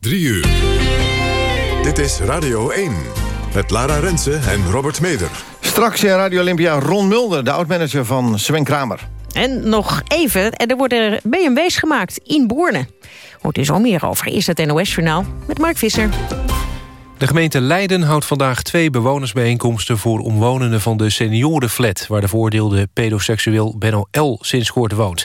3 uur. Dit is Radio 1. Met Lara Rensen en Robert Meder. Straks in Radio Olympia Ron Mulder, de oud-manager van Sven Kramer. En nog even, er worden BMW's gemaakt in Borne. Hoort er zo meer over. Is het NOS-journaal met Mark Visser. De gemeente Leiden houdt vandaag twee bewonersbijeenkomsten... voor omwonenden van de seniorenflat... waar de veroordeelde pedoseksueel Benno L. sinds kort woont.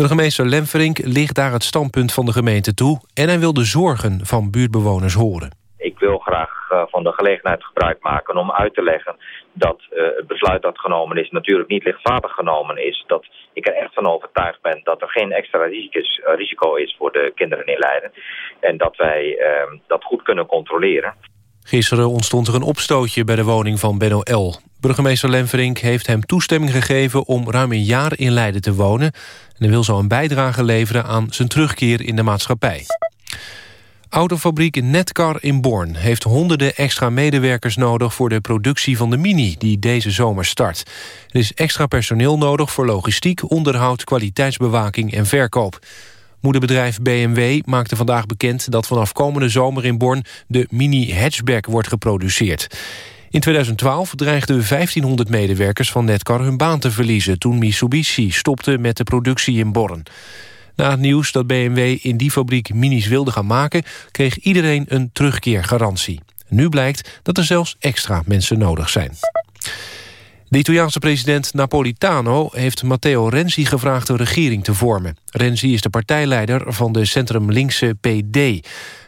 Burgemeester Lemferink ligt daar het standpunt van de gemeente toe... en hij wil de zorgen van buurtbewoners horen. Ik wil graag uh, van de gelegenheid gebruik maken om uit te leggen dat uh, het besluit dat genomen is natuurlijk niet lichtvaardig genomen is. Dat ik er echt van overtuigd ben dat er geen extra uh, risico is voor de kinderen in Leiden. En dat wij dat goed kunnen controleren. Gisteren ontstond er een opstootje bij de woning van Benno L. Burgemeester Lemverink heeft hem toestemming gegeven om ruim een jaar in Leiden te wonen. En hij wil zo een bijdrage leveren aan zijn terugkeer in de maatschappij. Autofabriek Netcar in Born heeft honderden extra medewerkers nodig... voor de productie van de Mini, die deze zomer start. Er is extra personeel nodig voor logistiek, onderhoud... kwaliteitsbewaking en verkoop. Moederbedrijf BMW maakte vandaag bekend... dat vanaf komende zomer in Born de Mini Hatchback wordt geproduceerd. In 2012 dreigden 1500 medewerkers van Netcar hun baan te verliezen... toen Mitsubishi stopte met de productie in Born. Na het nieuws dat BMW in die fabriek minis wilde gaan maken... kreeg iedereen een terugkeergarantie. Nu blijkt dat er zelfs extra mensen nodig zijn. De Italiaanse president Napolitano heeft Matteo Renzi gevraagd een regering te vormen. Renzi is de partijleider van de centrum-linkse PD. Hij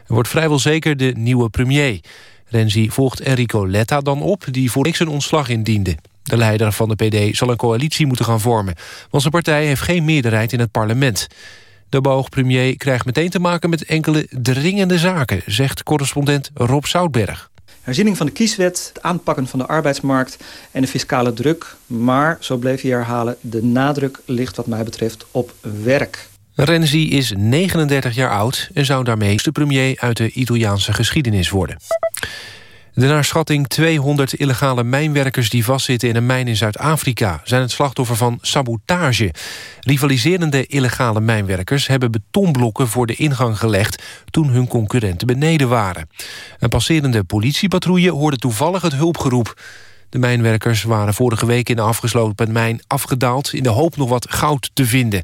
wordt vrijwel zeker de nieuwe premier. Renzi volgt Enrico Letta dan op, die voor niks een ontslag indiende. De leider van de PD zal een coalitie moeten gaan vormen... want zijn partij heeft geen meerderheid in het parlement. De boogpremier krijgt meteen te maken met enkele dringende zaken... zegt correspondent Rob Zoutberg. Herziening van de kieswet, het aanpakken van de arbeidsmarkt en de fiscale druk. Maar, zo bleef hij herhalen, de nadruk ligt wat mij betreft op werk. Renzi is 39 jaar oud en zou daarmee de premier uit de Italiaanse geschiedenis worden. De naar schatting 200 illegale mijnwerkers die vastzitten in een mijn in Zuid-Afrika... zijn het slachtoffer van sabotage. Rivaliserende illegale mijnwerkers hebben betonblokken voor de ingang gelegd... toen hun concurrenten beneden waren. Een passerende politiepatrouille hoorde toevallig het hulpgeroep. De mijnwerkers waren vorige week in de afgesloten mijn afgedaald... in de hoop nog wat goud te vinden.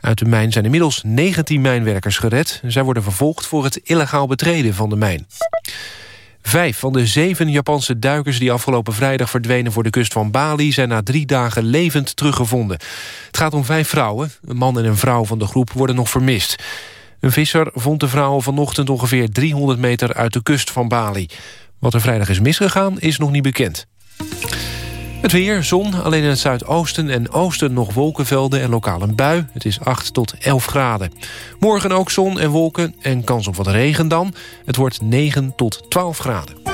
Uit de mijn zijn inmiddels 19 mijnwerkers gered. Zij worden vervolgd voor het illegaal betreden van de mijn. Vijf van de zeven Japanse duikers die afgelopen vrijdag verdwenen voor de kust van Bali... zijn na drie dagen levend teruggevonden. Het gaat om vijf vrouwen. Een man en een vrouw van de groep worden nog vermist. Een visser vond de vrouwen vanochtend ongeveer 300 meter uit de kust van Bali. Wat er vrijdag is misgegaan is nog niet bekend. Het weer, zon, alleen in het zuidoosten en oosten nog wolkenvelden en lokaal een bui. Het is 8 tot 11 graden. Morgen ook zon en wolken en kans op wat regen dan. Het wordt 9 tot 12 graden.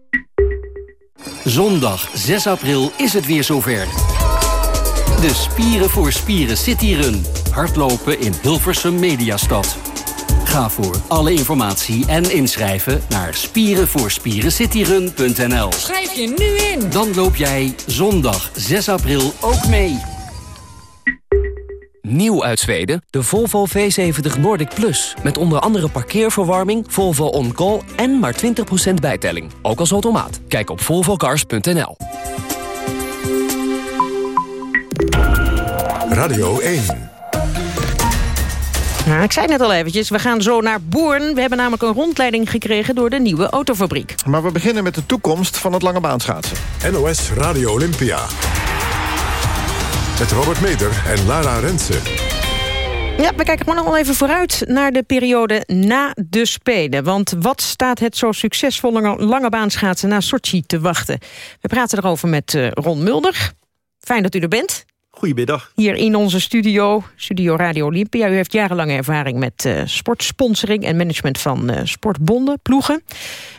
Zondag 6 april is het weer zover. De Spieren voor Spieren City Run. Hardlopen in Hilversum Mediastad. Ga voor alle informatie en inschrijven naar spierenvoorspierencityrun.nl. Schrijf je nu in. Dan loop jij zondag 6 april ook mee. Nieuw uit Zweden, de Volvo V70 Nordic Plus. Met onder andere parkeerverwarming, Volvo On Call en maar 20% bijtelling. Ook als automaat. Kijk op volvocars.nl. Radio 1. Nou, ik zei net al eventjes, we gaan zo naar Boorn. We hebben namelijk een rondleiding gekregen door de nieuwe autofabriek. Maar we beginnen met de toekomst van het lange baanschaatsen. NOS Radio Olympia. Met Robert Meder en Lara Rensen. Ja, we kijken gewoon nog wel even vooruit naar de periode na de Spelen. Want wat staat het zo succesvolle lange baanschaatsen na Sochi te wachten? We praten erover met uh, Ron Mulder. Fijn dat u er bent. Goedemiddag. Hier in onze studio, Studio Radio Olympia. U heeft jarenlange ervaring met uh, sportsponsoring en management van uh, sportbonden, ploegen.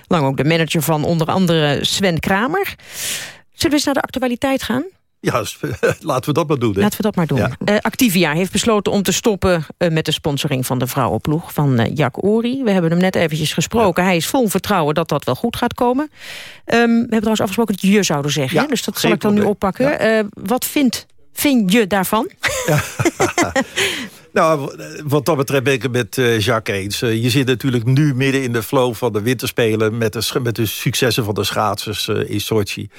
Lang ook de manager van onder andere Sven Kramer. Zullen we eens naar de actualiteit gaan? Ja, laten we dat maar doen. Hè? Laten we dat maar doen. Ja. Uh, Activia heeft besloten om te stoppen uh, met de sponsoring van de vrouwenploeg van uh, Jack Ori. We hebben hem net eventjes gesproken. Ja. Hij is vol vertrouwen dat dat wel goed gaat komen. Um, we hebben trouwens afgesproken dat je zouden zeggen. Ja, dus dat zal ik dan nu oppakken. wat vindt, vind je daarvan? Nou, wat dat betreft ben ik het met uh, Jacques eens. Uh, je zit natuurlijk nu midden in de flow van de winterspelen... met de, met de successen van de schaatsers uh, in Sochi.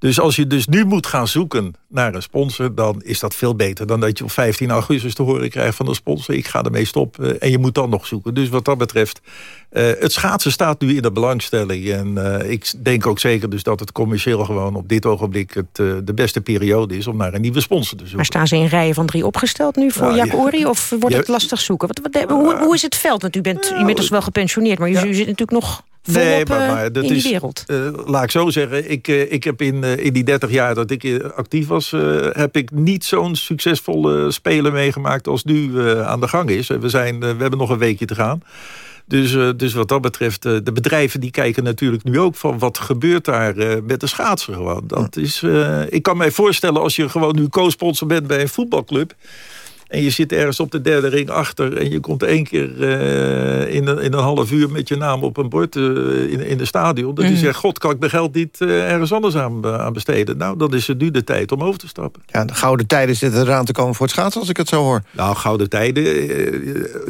Dus als je dus nu moet gaan zoeken naar een sponsor... dan is dat veel beter dan dat je op 15 augustus te horen krijgt van een sponsor. Ik ga ermee stoppen en je moet dan nog zoeken. Dus wat dat betreft, het schaatsen staat nu in de belangstelling. En ik denk ook zeker dus dat het commercieel gewoon op dit ogenblik... Het, de beste periode is om naar een nieuwe sponsor te zoeken. Maar staan ze in rijen van drie opgesteld nu voor nou, Jack Ori? Of wordt het lastig zoeken? Wat, wat, hoe, hoe, is het veld? Want u bent inmiddels wel gepensioneerd, maar u, u zit natuurlijk nog volop nee, maar, maar dat in is, wereld. Uh, laat ik zo zeggen, ik, uh, ik heb in, uh, in die 30 jaar dat ik actief was... heb ik niet zo'n succesvolle speler meegemaakt als nu aan de gang is. We, zijn, we hebben nog een weekje te gaan. Dus, dus wat dat betreft, de bedrijven die kijken natuurlijk nu ook van... wat gebeurt daar met de schaatsen gewoon. Dat is, ik kan mij voorstellen als je gewoon nu co-sponsor bent bij een voetbalclub... En je zit ergens op de derde ring achter... en je komt één keer uh, in, een, in een half uur met je naam op een bord uh, in, in de stadion. Dat mm. je zegt, god, kan ik mijn geld niet uh, ergens anders aan, aan, besteden? Nou, dan is het nu de tijd om over te stappen. Ja, de gouden tijden zitten eraan te komen voor het schaatsen, als ik het zo hoor. Nou, gouden tijden...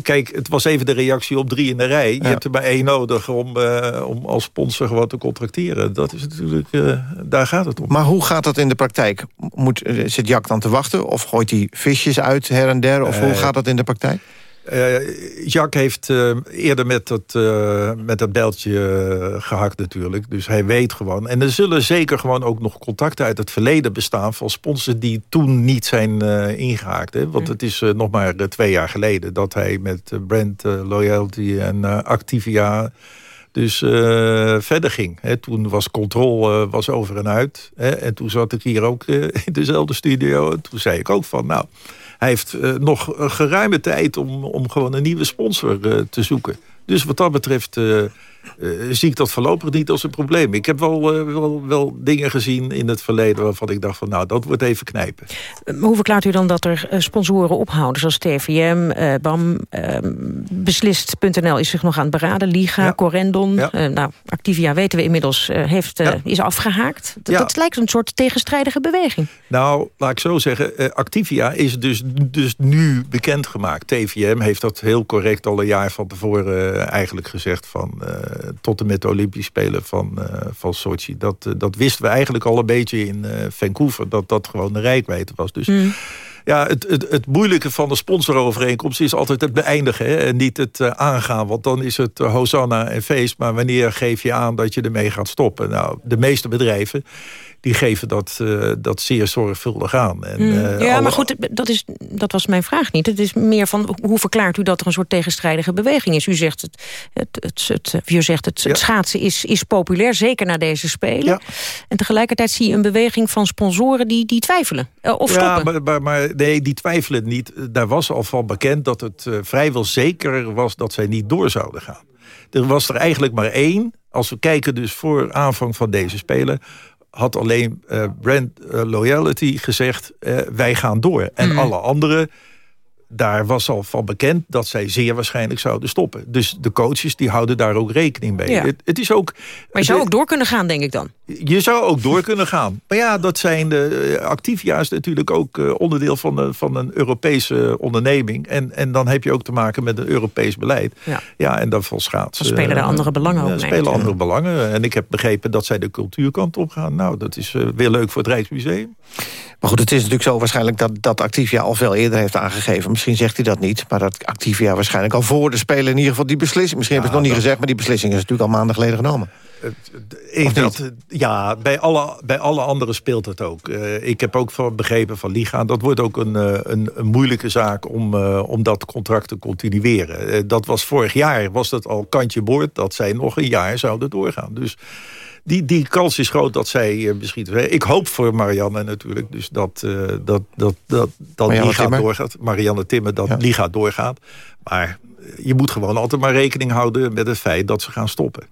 kijk, het was even de reactie op drie in de rij. Je hebt er maar één nodig om, om als sponsor gewoon te contracteren. Dat is natuurlijk... daar gaat het om. Maar hoe gaat dat in de praktijk? Moet, zit Jack dan te wachten? Of gooit hij visjes uit her en der? Of hoe gaat dat in de praktijk? Uh, Jacques heeft uh, eerder met dat, uh, met dat beltje gehakt natuurlijk. Dus hij weet gewoon. En er zullen zeker gewoon ook nog contacten uit het verleden bestaan... van sponsors die toen niet zijn ingehaakt. Hè? Want het is nog maar twee jaar geleden... dat hij met Brand Loyalty en Activia dus verder ging. Hè? Toen was controle was over en uit. Hè? En toen zat ik hier ook in dezelfde studio. En toen zei ik ook van... nou hij heeft uh, nog geruime tijd om, om gewoon een nieuwe sponsor uh, te zoeken. Dus wat dat betreft uh, zie ik dat voorlopig niet als een probleem. Ik heb wel, wel, wel dingen gezien in het verleden waarvan ik dacht van nou, dat wordt even knijpen. hoe verklaart u dan dat er sponsoren ophouden zoals TVM, BAM, ehm, Beslist.nl is zich nog aan het beraden, Liga, ja. Corendon. Ja. nou, Activia weten we inmiddels heeft, ja. is afgehaakt. Dat, dat lijkt een soort tegenstrijdige beweging. Nou, laat ik zo zeggen, Activia is dus, dus nu bekendgemaakt. TVM heeft dat heel correct al een jaar van tevoren eigenlijk gezegd van uh, tot en met de Olympische Spelen van, uh, van Sochi. Dat, uh, dat wisten we eigenlijk al een beetje in Vancouver, dat dat gewoon de rijkwijde was. Dus mm. ja, het, het, het moeilijke van de sponsorovereenkomst is altijd het beëindigen hè, en niet het aangaan. Want dan is het Hosanna en feest, maar wanneer geef je aan dat je ermee gaat stoppen? Nou, de meeste bedrijven die geven dat, uh, dat zeer zorgvuldig aan. En, mm. ja, alle... maar goed, dat, is, dat was mijn vraag niet. Het is meer van, hoe verklaart u dat er een soort tegenstrijdige beweging is? U zegt, het, het, het, het, u zegt het, ja. het schaatsen is, is populair, zeker na deze Spelen. Ja. En tegelijkertijd zie je een beweging van sponsoren die, die twijfelen. Uh, of stoppen. Ja, maar, maar, maar, nee, die twijfelen niet. Daar was al van bekend dat het vrijwel zeker was dat zij niet door zouden gaan. Er was er eigenlijk maar één, als we kijken dus voor aanvang van deze Spelen had alleen uh, brand uh, loyalty gezegd... Uh, wij gaan door. En mm. alle anderen, daar was al van bekend... dat zij zeer waarschijnlijk zouden stoppen. Dus de coaches die houden daar ook rekening mee. Ja. Het, het, is ook... Maar je zou ook door kunnen gaan, denk ik dan? Je zou ook door kunnen gaan. Maar ja, dat zijn de uh, Activia is natuurlijk ook uh, onderdeel van, de, van een Europese onderneming. En, en dan heb je ook te maken met een Europees beleid. Ja, ja en dan van schaatsen. Dan spelen er andere belangen ook spelen andere belangen. En ik heb begrepen dat zij de cultuurkant op gaan. Nou, dat is weer leuk voor het Rijksmuseum. Maar goed, het is natuurlijk zo waarschijnlijk dat, dat Activia al veel eerder heeft aangegeven. Misschien zegt hij dat niet, maar dat Activia waarschijnlijk al voor de Spelen in ieder geval die beslissing... Misschien ja, heb ik het nog niet gezegd, maar die beslissing is natuurlijk al maanden geleden genomen. Ik dat, ja, bij alle, bij alle anderen speelt het ook. Uh, ik heb ook van begrepen van Liga... dat wordt ook een, uh, een, een, moeilijke zaak om, uh, om dat contract te continueren. dat was vorig jaar, was dat al kantje boord... dat zij nog een jaar zouden doorgaan. Dus die, die kans is groot dat zij misschien... Ik hoop voor Marianne natuurlijk dus dat, dat, dat, dat, dat Liga doorgaat. Marianne Timmer, dat ja. Liga doorgaat. Maar je moet gewoon altijd maar rekening houden met het feit dat ze gaan stoppen.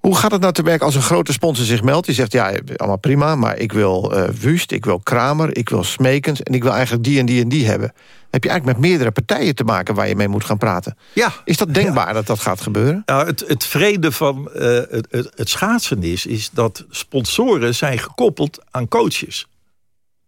Hoe gaat het nou te werk als een grote sponsor zich meldt? Die zegt, ja, allemaal prima, maar ik wil uh, Wust, ik wil Kramer, ik wil Smekens... en ik wil eigenlijk die en die en die hebben. Heb je eigenlijk met meerdere partijen te maken waar je mee moet gaan praten. Ja. Is dat denkbaar ja. dat dat gaat gebeuren? Nou, het, het vrede van uh, het, het, het schaatsen is, is dat sponsoren zijn gekoppeld aan coaches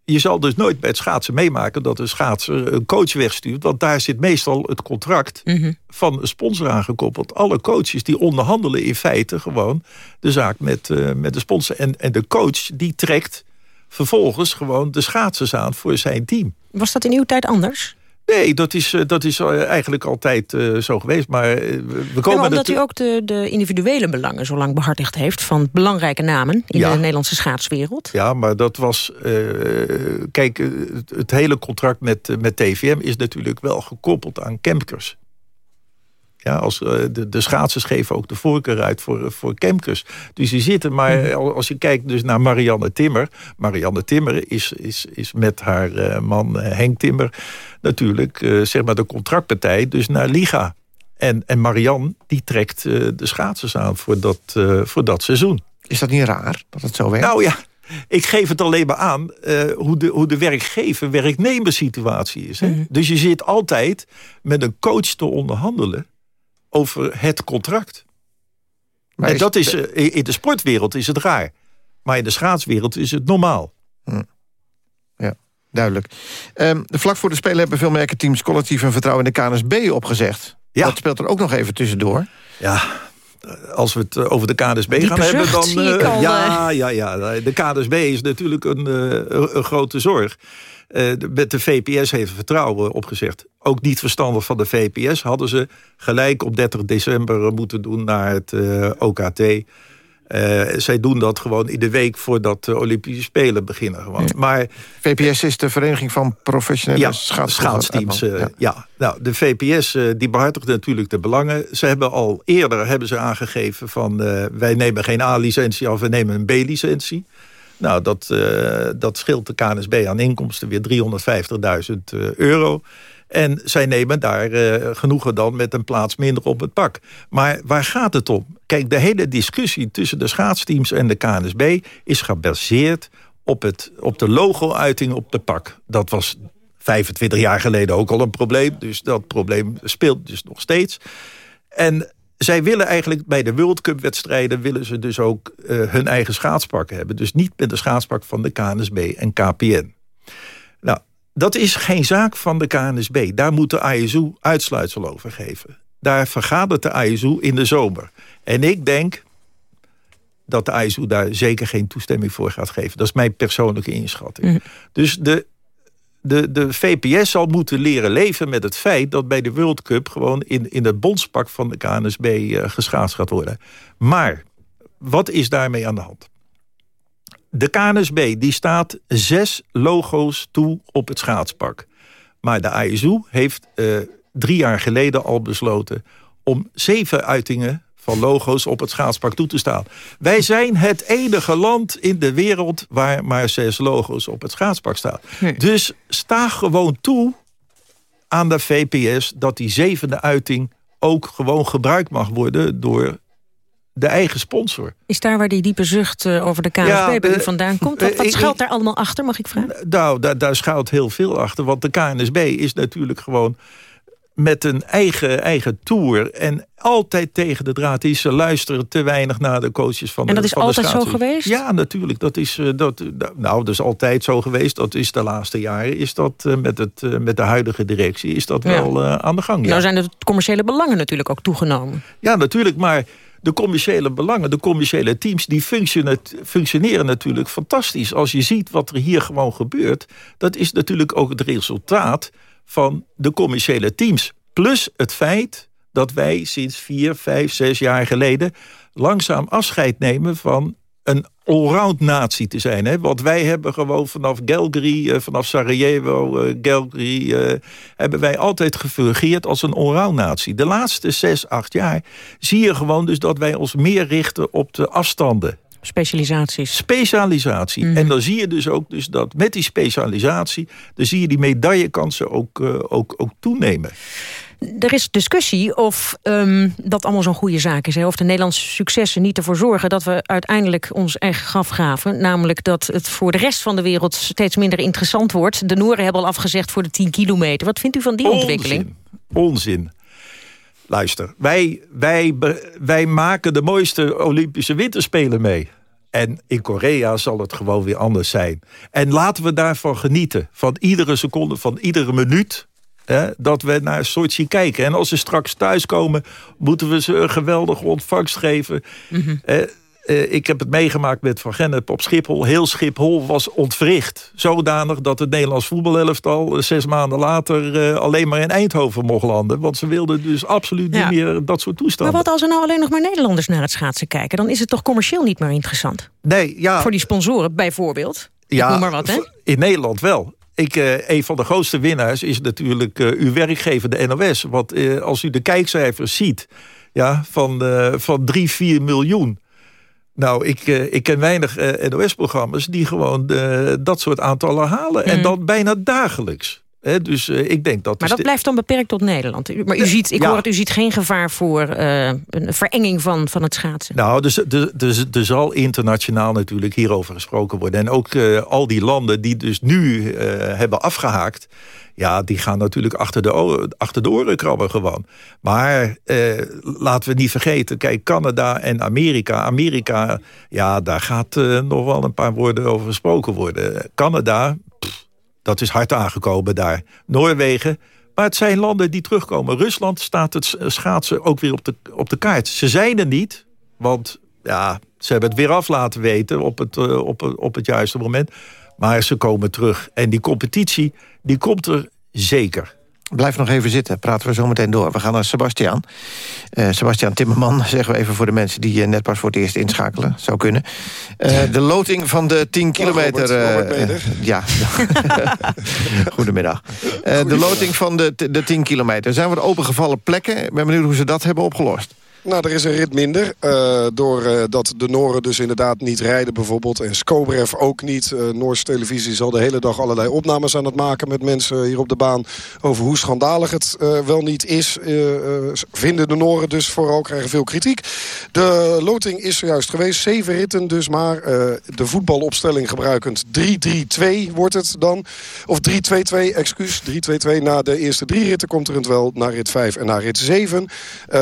je zal dus nooit bij het schaatsen meemaken... dat een schaatser een coach wegstuurt. Want daar zit meestal het contract mm -hmm. van een sponsor aangekoppeld. Alle coaches die onderhandelen in feite gewoon de zaak met, uh, met de sponsor. En, en de coach die trekt vervolgens gewoon de schaatsers aan voor zijn team. Was dat in uw tijd anders? Nee, dat is, dat is eigenlijk altijd uh, zo geweest. Maar we komen ja, omdat u ook de, de individuele belangen zo lang behartigd heeft... van belangrijke namen in ja. de Nederlandse schaatswereld. Ja, maar dat was... Uh, kijk, het, het, hele contract met, met TVM is natuurlijk wel gekoppeld aan Kempkers. Ja, als, uh, de, de schaatsers geven ook de voorkeur uit voor, voor Kemkers. Dus die zitten, maar -hmm. als je kijkt dus naar Marianne Timmer... Marianne Timmer is, is, is met haar uh, man Henk Timmer... natuurlijk zeg maar de contractpartij dus naar Liga. En, en Marianne die trekt de schaatsers aan voor dat, voor dat seizoen. Is dat niet raar dat het zo werkt? Nou ja, ik geef het alleen maar aan hoe, de, hoe de werkgever-werknemersituatie is. Hè? Mm -hmm. Dus je zit altijd met een coach te onderhandelen over het contract. Maar en is dat is, in de sportwereld is het raar. Maar in de schaatswereld is het normaal. Hm. Ja, duidelijk. Um, vlak voor de Spelen hebben veel merkenteams... collectief en vertrouwen in de KNSB opgezegd. Ja. Dat speelt er ook nog even tussendoor. Ja, als we het over de KNSB gaan hebben, dan... Uh, ja, ja, ja, de KNSB is natuurlijk een, uh, een grote zorg. Uh, met de VPS heeft vertrouwen opgezegd. Ook niet verstandig van de VPS hadden ze gelijk op 30 december moeten doen naar het uh, OKT. Uh, zij doen dat gewoon in de week voordat de Olympische Spelen beginnen. Gewoon. Maar, VPS is de Vereniging van Professionele ja, schaats Schaatsteams. Ja. ja. Nou, de VPS die behartigt natuurlijk de belangen. Ze hebben al eerder hebben ze aangegeven van... wij nemen geen A-licentie af, we nemen een B-licentie. Nou, dat, uh, dat scheelt de KNSB aan inkomsten weer 350.000 uh, euro. En zij nemen daar uh, genoegen dan met een plaats minder op het pak. Maar waar gaat het om? Kijk, de hele discussie tussen de schaatsteams en de KNSB... is gebaseerd op, het, op de logo-uiting op de pak. Dat was 25 jaar geleden ook al een probleem. Dus dat probleem speelt dus nog steeds. En zij willen eigenlijk bij de World Cup wedstrijden... willen ze dus ook uh, hun eigen schaatspak hebben. Dus niet met de schaatspak van de KNSB en KPN. Nou, dat is geen zaak van de KNSB. Daar moet de ISU uitsluitsel over geven. Daar vergadert de ISU in de zomer. En ik denk dat de ISU daar zeker geen toestemming voor gaat geven. Dat is mijn persoonlijke inschatting. Mm. Dus de de, de VPS zal moeten leren leven met het feit... dat bij de World Cup gewoon in, in het bondspak van de KNSB uh, geschaatst gaat worden. Maar wat is daarmee aan de hand? De KNSB die staat zes logo's toe op het schaatspak. Maar de ISU heeft uh, drie jaar geleden al besloten... om zeven uitingen van logo's op het schaatspak toe te staan. Wij zijn het enige land in de wereld waar maar zes logo's op het schaatspak staan. Dus sta gewoon toe aan de VPS dat die zevende uiting ook gewoon gebruikt mag worden door de eigen sponsor. Is daar waar die diepe zucht uh, over de KNVB ja, u vandaan komt? Wat, wat schuilt daar allemaal achter, mag ik vragen? Nou, daar, daar schuilt heel veel achter. Want de KNSB is natuurlijk gewoon met een eigen, eigen tour. En altijd tegen de draad is. Ze luisteren te weinig naar de coaches van de En dat is altijd zo geweest? Ja, natuurlijk. Dat is, uh, dat, nou, dat is altijd zo geweest. Dat is de laatste jaren. Is dat uh, met, het, met de huidige directie is dat ja. wel aan de gang. Ja. Nou zijn de commerciële belangen natuurlijk ook toegenomen. Ja, natuurlijk. Maar de commerciële belangen, de commerciële teams... die functioneren natuurlijk fantastisch. Als je ziet wat er hier gewoon gebeurt... dat is natuurlijk ook het resultaat van de commerciële teams. Plus het feit dat wij sinds vier, vijf, zes jaar geleden... langzaam afscheid nemen van een allround natie te zijn. Hè? Want wij hebben gewoon vanaf Gelgri, uh, vanaf Sarajevo, Gelgri... Uh, hebben wij altijd gefungeerd als een allround natie. De laatste zes, acht jaar zie je gewoon dus dat wij ons meer richten op de afstanden. Specialisaties. Specialisatie. Mm. En dan zie je dus ook dus dat met die specialisatie... dan zie je die medaillekansen ook, ook, ook toenemen. Er is discussie of um, dat allemaal zo'n goede zaak is. Hè? Of de Nederlandse successen niet ervoor zorgen... dat we uiteindelijk ons eigen graf graven. Namelijk dat het voor de rest van de wereld steeds minder interessant wordt. De Noren hebben al afgezegd voor de 10 kilometer. Wat vindt u van die Onzin. ontwikkeling? Onzin. Luister, wij, wij, wij maken de mooiste Olympische winterspelen mee. En in Korea zal het gewoon weer anders zijn. En laten we daarvan genieten. Van iedere seconde, van iedere minuut Hè, dat we naar Sochi kijken. En als ze straks thuiskomen, moeten we ze een geweldige ontvangst geven. Mm -hmm. eh, eh, ik heb het meegemaakt met Van Gennep op Schiphol. Heel Schiphol was ontwricht. Zodanig dat het Nederlands voetbalelftal... zes maanden later uh, alleen maar in Eindhoven mocht landen. Want ze wilden dus absoluut ja. niet meer dat soort toestanden. Maar wat als er nou alleen nog maar Nederlanders naar het schaatsen kijken? Dan is het toch commercieel niet meer interessant? Nee, ja. Voor die sponsoren bijvoorbeeld? Ja, noem maar wat, hè? in Nederland wel. Ik, uh, een van de grootste winnaars is natuurlijk uw werkgever, de NOS. Want als u de kijkcijfers ziet ja, van, van 3, 4 miljoen... Nou, ik, ik ken weinig NOS-programma's die gewoon dat soort aantallen halen. Mm. En dan bijna dagelijks. He, dus uh, ik denk dat... Maar dat blijft dan beperkt tot Nederland. Maar u ziet, ik ja. hoor het, u ziet geen gevaar voor uh, een verenging van, van het schaatsen. Nou, dus, dus, dus, er zal internationaal natuurlijk hierover gesproken worden. En ook uh, al die landen die dus nu hebben afgehaakt... ja, die gaan natuurlijk achter de, oren, achter de oren krabben gewoon. Maar laten we niet vergeten, kijk, Canada en Amerika. Amerika, ja, daar gaat nog wel een paar woorden over gesproken worden. Canada dat is hard aangekomen daar. Noorwegen. Maar het zijn landen die terugkomen. Rusland staat het schaatsen ook weer op de, op de kaart. Ze zijn er niet, want ja, ze hebben het weer af laten weten op het, uh, op, op het juiste moment. Maar ze komen terug. En die competitie, die komt er zeker. Blijf nog even zitten, praten we zo meteen door. We gaan naar Sebastian. Uh, Sebastian Timmerman, zeggen we even voor de mensen... die uh, net pas voor het eerst inschakelen. Zou kunnen. Uh, de loting van de 10 kilometer... Robert, Robert ja. Goedemiddag. de loting van de, de 10 kilometer. Zijn er opengevallen plekken? Ik ben benieuwd hoe ze dat hebben opgelost. Nou, er is een rit minder. Uh, Doordat uh, de Noren dus inderdaad niet rijden bijvoorbeeld. En Skobrev ook niet. Uh, Noorse televisie is al de hele dag allerlei opnames aan het maken... met mensen hier op de baan over hoe schandalig het wel niet is. vinden de Noren dus vooral, krijgen veel kritiek. De loting is zojuist geweest. Zeven ritten dus maar. de voetbalopstelling gebruikend 3-3-2 wordt het dan. Of 3-2-2, excuus. 3-2-2. Na de eerste drie ritten komt er het wel naar rit 5 en naar rit 7.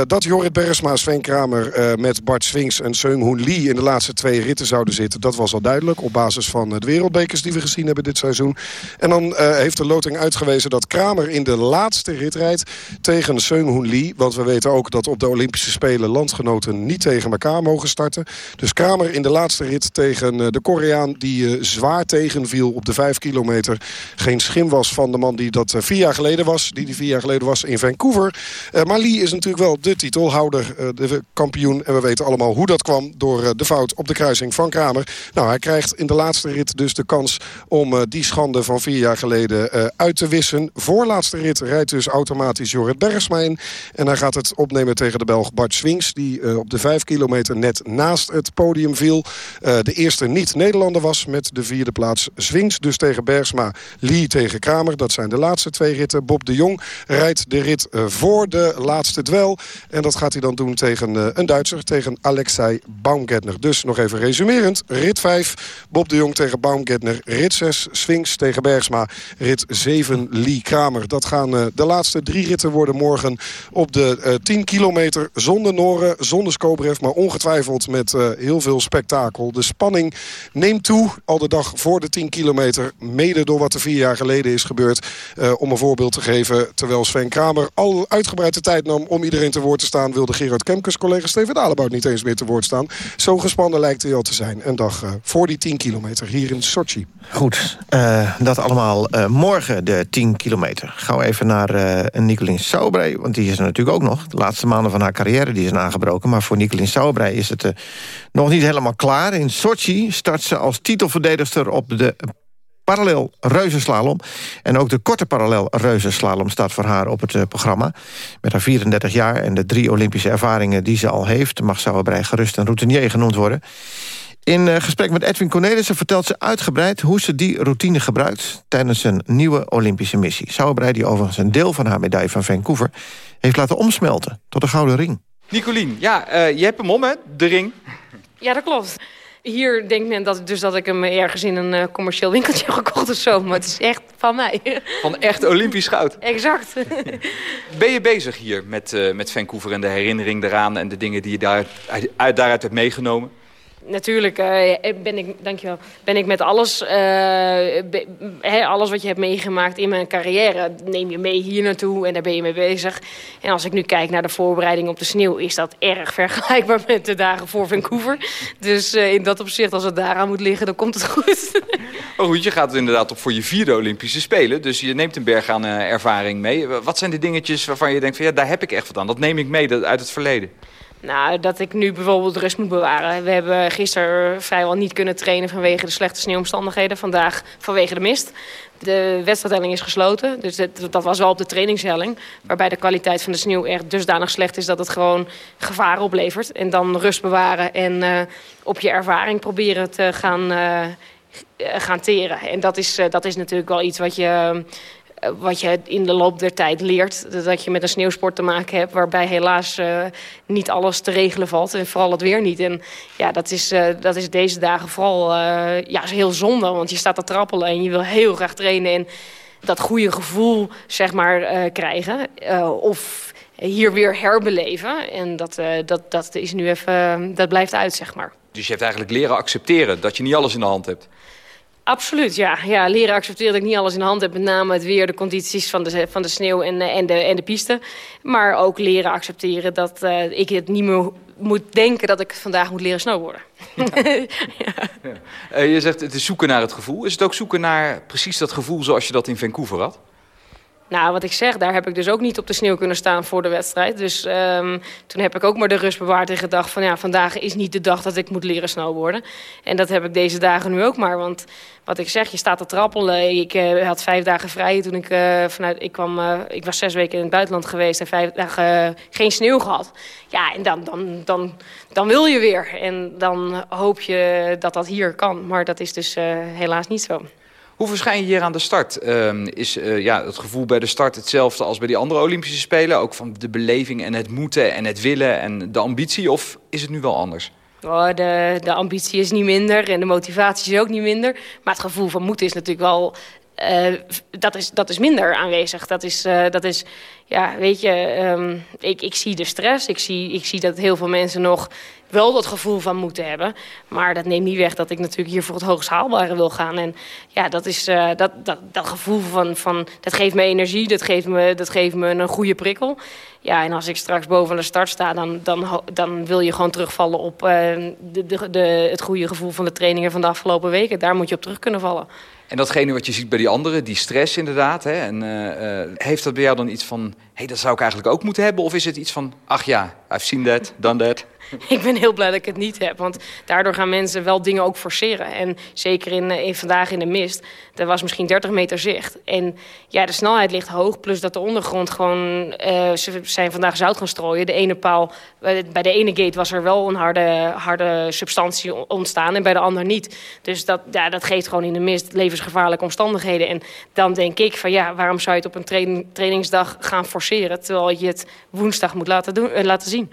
dat Jorrit Bergsma Sven Kramer uh, met Bart Swings en Seung Hoon Lee... in de laatste twee ritten zouden zitten. Dat was al duidelijk op basis van de wereldbekers die we gezien hebben dit seizoen. En dan uh, heeft de loting uitgewezen dat Kramer in de laatste rit rijdt... tegen Seung Hoon Lee. Want we weten ook dat op de Olympische Spelen landgenoten niet tegen elkaar mogen starten. Dus Kramer in de laatste rit tegen de Koreaan... die zwaar tegenviel op de vijf kilometer. Geen schim was van de man die dat vier jaar geleden was. Die die vier jaar geleden was in Vancouver. maar Lee is natuurlijk wel de titelhouder de kampioen. En we weten allemaal hoe dat kwam door de fout op de kruising van Kramer. Nou, hij krijgt in de laatste rit dus de kans om die schande van vier jaar geleden uit te wissen. Voorlaatste rit rijdt dus automatisch Jorrit Bergsma in. En hij gaat het opnemen tegen de Belg Bart Swings... die op de vijf kilometer net naast het podium viel. de eerste niet-Nederlander was met de vierde plaats Swings. Dus tegen Bergsma, Lee tegen Kramer. Dat zijn de laatste twee ritten. Bob de Jong rijdt de rit voor de laatste dwel. En dat gaat hij dan doen Tegen een Duitser, tegen Alexei Baumgartner. Dus nog even resumerend. Rit 5, Bob de Jong tegen Baumgartner. Rit 6, Sphinx tegen Bergsma. Rit 7, Lee Kramer. Dat gaan de laatste drie ritten worden morgen op de 10 kilometer. Zonder Noren, zonder Skobrev, maar ongetwijfeld met heel veel spektakel. De spanning neemt toe al de dag voor de 10 kilometer. Mede door wat er vier jaar geleden is gebeurd. Om een voorbeeld te geven, terwijl Sven Kramer al uitgebreid de tijd nam om iedereen te woord te staan... wilde Gerard Kemkes collega Steven Dalebout niet eens meer te woord staan. Zo gespannen lijkt hij al te zijn. Een dag uh, voor die 10 kilometer hier in Sochi. Goed, uh, dat allemaal morgen de 10 kilometer. Gaan we even naar Nicolien Saubrey, want die is er natuurlijk ook nog. De laatste maanden van haar carrière die is aangebroken. Maar voor Nicolien Saubrey is het nog niet helemaal klaar. In Sochi start ze als titelverdedigster op de parallel reuzenslalom. En ook de korte parallel reuzenslalom staat voor haar op het uh, programma. Met haar 34 jaar en de drie Olympische ervaringen die ze al heeft... mag Sauerbrei gerust een routinier genoemd worden. In uh, gesprek met Edwin Cornelissen vertelt ze uitgebreid... hoe ze die routine gebruikt tijdens een nieuwe Olympische missie. Sauerbrei, die overigens een deel van haar medaille van Vancouver... heeft laten omsmelten tot een gouden ring. Nicolien, ja, uh, je hebt hem om, hè? De ring. Ja, dat klopt. Hier denkt men dat, dus dat ik hem ergens in een uh, commercieel winkeltje heb gekocht of zo. Maar het is echt van mij. Van echt Olympisch goud. Exact. Ben je bezig hier met, uh, met Vancouver en de herinnering daaraan... en de dingen die je daar, uit, daaruit hebt meegenomen? Natuurlijk uh, ben, ik, dankjewel, ben ik met alles, he, alles wat je hebt meegemaakt in mijn carrière... neem je mee hier naartoe en daar ben je mee bezig. En als ik nu kijk naar de voorbereiding op de sneeuw... is dat erg vergelijkbaar met de dagen voor Vancouver. Dus in dat opzicht, als het daaraan moet liggen, dan komt het goed. Maar goed, je gaat inderdaad op voor je vierde Olympische Spelen. Dus je neemt een berg aan ervaring mee. Wat zijn de dingetjes waarvan je denkt, ja, daar heb ik echt wat aan. Dat neem ik mee uit het verleden. Nou, dat ik nu bijvoorbeeld rust moet bewaren. We hebben gisteren vrijwel niet kunnen trainen vanwege de slechte sneeuwomstandigheden. Vandaag vanwege de mist. De wedstrijdhelling is gesloten, dus dat was wel op de trainingshelling. Waarbij de kwaliteit van de sneeuw echt dusdanig slecht is dat het gewoon gevaar oplevert. En dan rust bewaren en uh, op je ervaring proberen te gaan, uh, gaan teren. En dat is, dat is natuurlijk wel iets wat je eh, wat je in de loop der tijd leert. Dat je met een sneeuwsport te maken hebt... waarbij helaas uh, niet alles te regelen valt. En vooral het weer niet. En ja, dat is, uh, dat is deze dagen vooral ja, heel zonde. Want je staat te trappelen en je wil heel graag trainen... en dat goede gevoel zeg maar, krijgen. of hier weer herbeleven. En dat, dat, dat, is nu even, dat blijft uit, zeg maar. Dus je hebt eigenlijk leren accepteren dat je niet alles in de hand hebt? Absoluut, ja. ja. Leren accepteren dat ik niet alles in de hand heb. Met name het weer, de condities van de, van de sneeuw en, en, de, en de piste. Maar ook leren accepteren dat uh, ik het niet meer moet denken... dat ik vandaag moet leren snowboarden. Ja. ja. ja. Uh, je zegt het is zoeken naar het gevoel. Is het ook zoeken naar precies dat gevoel zoals je dat in Vancouver had? Nou, wat ik zeg, daar heb ik dus ook niet op de sneeuw kunnen staan voor de wedstrijd. Dus um, toen heb ik ook maar de rust bewaard en gedacht van... ja, vandaag is niet de dag dat ik moet leren snowboarden. En dat heb ik deze dagen nu ook maar. Want wat ik zeg, je staat te trappelen. Ik uh, had vijf dagen vrij toen ik uh, vanuit... Ik, kwam, uh, ik was zes weken in het buitenland geweest en vijf dagen geen sneeuw gehad. Ja, en dan, dan, dan, dan wil je weer. En dan hoop je dat dat hier kan. Maar dat is dus helaas niet zo. Hoe verschijn je hier aan de start? Uh, is uh, ja, het gevoel bij de start hetzelfde als bij die andere Olympische Spelen? Ook van de beleving en het moeten en het willen en de ambitie? Of is het nu wel anders? Oh, de, de ambitie is niet minder en de motivatie is ook niet minder. Maar het gevoel van moeten is natuurlijk wel... Uh, dat, is, dat is minder aanwezig. Dat is, uh, dat is ja, weet je, um, ik, ik zie de stress. Ik zie, ik zie dat heel veel mensen nog wel dat gevoel van moeten hebben. Maar dat neemt niet weg dat ik natuurlijk hier voor het hoogst haalbare wil gaan. En ja, dat, is, uh, dat, dat, dat gevoel van, van... Dat geeft me energie, dat geeft me, dat geeft me een goede prikkel. Ja, en als ik straks boven de start sta... dan, dan, dan wil je gewoon terugvallen op de, de, het goede gevoel van de trainingen van de afgelopen weken. Daar moet je op terug kunnen vallen. En datgene wat je ziet bij die anderen, die stress inderdaad. Hè, en, uh, uh, heeft dat bij jou dan iets van, hé, hey, dat zou ik eigenlijk ook moeten hebben? Of is het iets van, ach ja, I've seen that, done that? ik ben heel blij dat ik het niet heb. Want daardoor gaan mensen wel dingen ook forceren. En zeker in, in, vandaag in de mist. Er was misschien 30 meter zicht. En ja, de snelheid ligt hoog. Plus dat de ondergrond gewoon... Uh, ze zijn vandaag zout gaan strooien. De ene paal... Bij de ene gate was er wel een harde, harde substantie ontstaan. En bij de ander niet. Dus dat, ja, dat geeft gewoon in de mist levensgevaarlijke omstandigheden. En dan denk ik van ja, waarom zou je het op een training, trainingsdag gaan forceren? terwijl je het woensdag moet laten, doen, laten zien.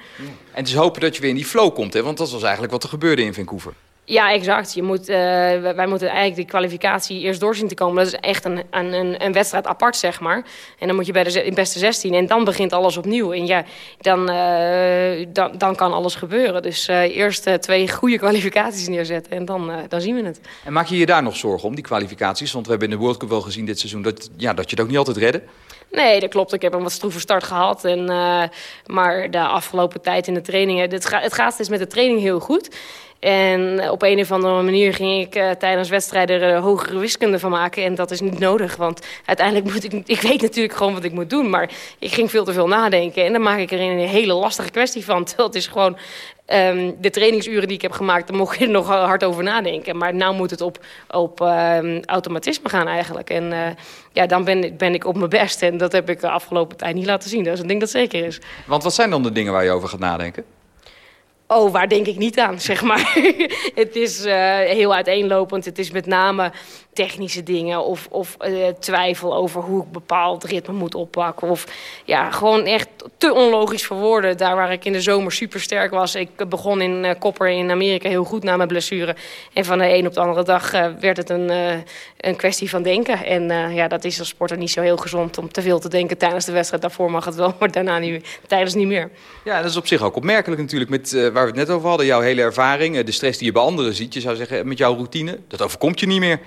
En is hopen dat je weer in die flow komt, hè? want dat was eigenlijk wat er gebeurde in Vancouver. Ja, exact. Je moet, uh, wij moeten eigenlijk de kwalificatie eerst doorzien te komen. Dat is echt een, een, een wedstrijd apart, zeg maar. En dan moet je bij de beste 16 en dan begint alles opnieuw. En ja, dan, uh, dan, dan kan alles gebeuren. Dus uh, eerst twee goede kwalificaties neerzetten en dan, dan zien we het. En maak je je daar nog zorgen om, die kwalificaties? Want we hebben in de World Cup wel gezien dit seizoen dat, ja, dat je het ook niet altijd redde. Nee, dat klopt. Ik heb een wat stroeve start gehad. En, maar de afgelopen tijd in de trainingen... Het, ga, het gaat steeds met de training heel goed. En op een of andere manier ging ik uh, tijdens wedstrijden er hogere wiskunde van maken. En dat is niet nodig, want uiteindelijk moet ik... Ik weet natuurlijk gewoon wat ik moet doen, maar ik ging veel te veel nadenken. En dan maak ik er een hele lastige kwestie van. Terwijl het is gewoon um, de trainingsuren die ik heb gemaakt... daar mocht je nog hard over nadenken. Maar nu moet het op, op um, automatisme gaan eigenlijk. En uh, ja, dan ben, ben ik op mijn best. En dat heb ik de afgelopen tijd niet laten zien. Dat is een ding dat zeker is. Want wat zijn dan de dingen waar je over gaat nadenken? Oh, waar denk ik niet aan, zeg maar. het is uh, heel uiteenlopend. Het is met name technische dingen of, of uh, twijfel over hoe ik bepaald ritme moet oppakken. Of ja, gewoon echt te onlogisch voor woorden. Daar waar ik in de zomer super sterk was. Ik begon in uh, Kopper in Amerika heel goed na mijn blessure. En van de een op de andere dag uh, werd het een, een kwestie van denken. En ja, dat is als sporter niet zo heel gezond om te veel te denken tijdens de wedstrijd. Daarvoor mag het wel, maar daarna niet, tijdens niet meer. Ja, dat is op zich ook opmerkelijk natuurlijk met waar we het net over hadden. Jouw hele ervaring, de stress die je bij anderen ziet. Je zou zeggen, met jouw routine, dat overkomt je niet meer.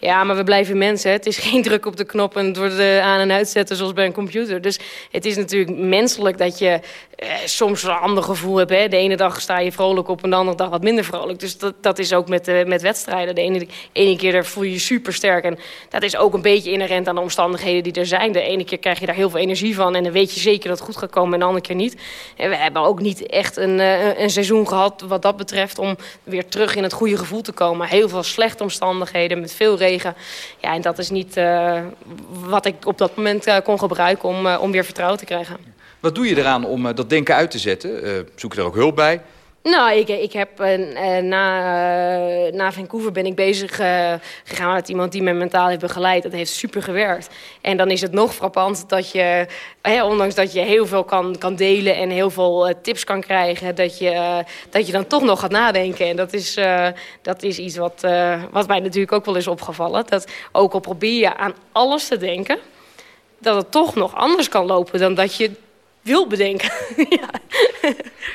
Ja, maar we blijven mensen. Het is geen druk op de knop en het wordt uh, aan- en uitzetten zoals bij een computer. Dus het is natuurlijk menselijk dat je eh, soms een ander gevoel hebt. Hè? De ene dag sta je vrolijk op en de andere dag wat minder vrolijk. Dus dat, dat is ook met, uh, met wedstrijden. De ene, keer voel je je super sterk. En dat is ook een beetje inherent aan de omstandigheden die er zijn. De ene keer krijg je daar heel veel energie van. En dan weet je zeker dat het goed gaat komen en de andere keer niet. En we hebben ook niet echt een, uh, een seizoen gehad wat dat betreft... om weer terug in het goede gevoel te komen. Heel veel slechte omstandigheden met veel regen. Ja, en dat is niet uh, wat ik op dat moment kon gebruiken om, om weer vertrouwen te krijgen. Wat doe je eraan om dat denken uit te zetten? zoek je er ook hulp bij? Nou, ik, ik heb uh, na, na Vancouver ben ik bezig gegaan met iemand die me mentaal heeft begeleid. Dat heeft super gewerkt. En dan is het nog frappant dat je, ondanks dat je heel veel kan, kan delen en heel veel tips kan krijgen, dat je, dat je dan toch nog gaat nadenken. En dat is, dat is iets wat, wat mij natuurlijk ook wel is opgevallen. Dat ook al probeer je aan alles te denken, dat het toch nog anders kan lopen dan dat je wil bedenken. ja.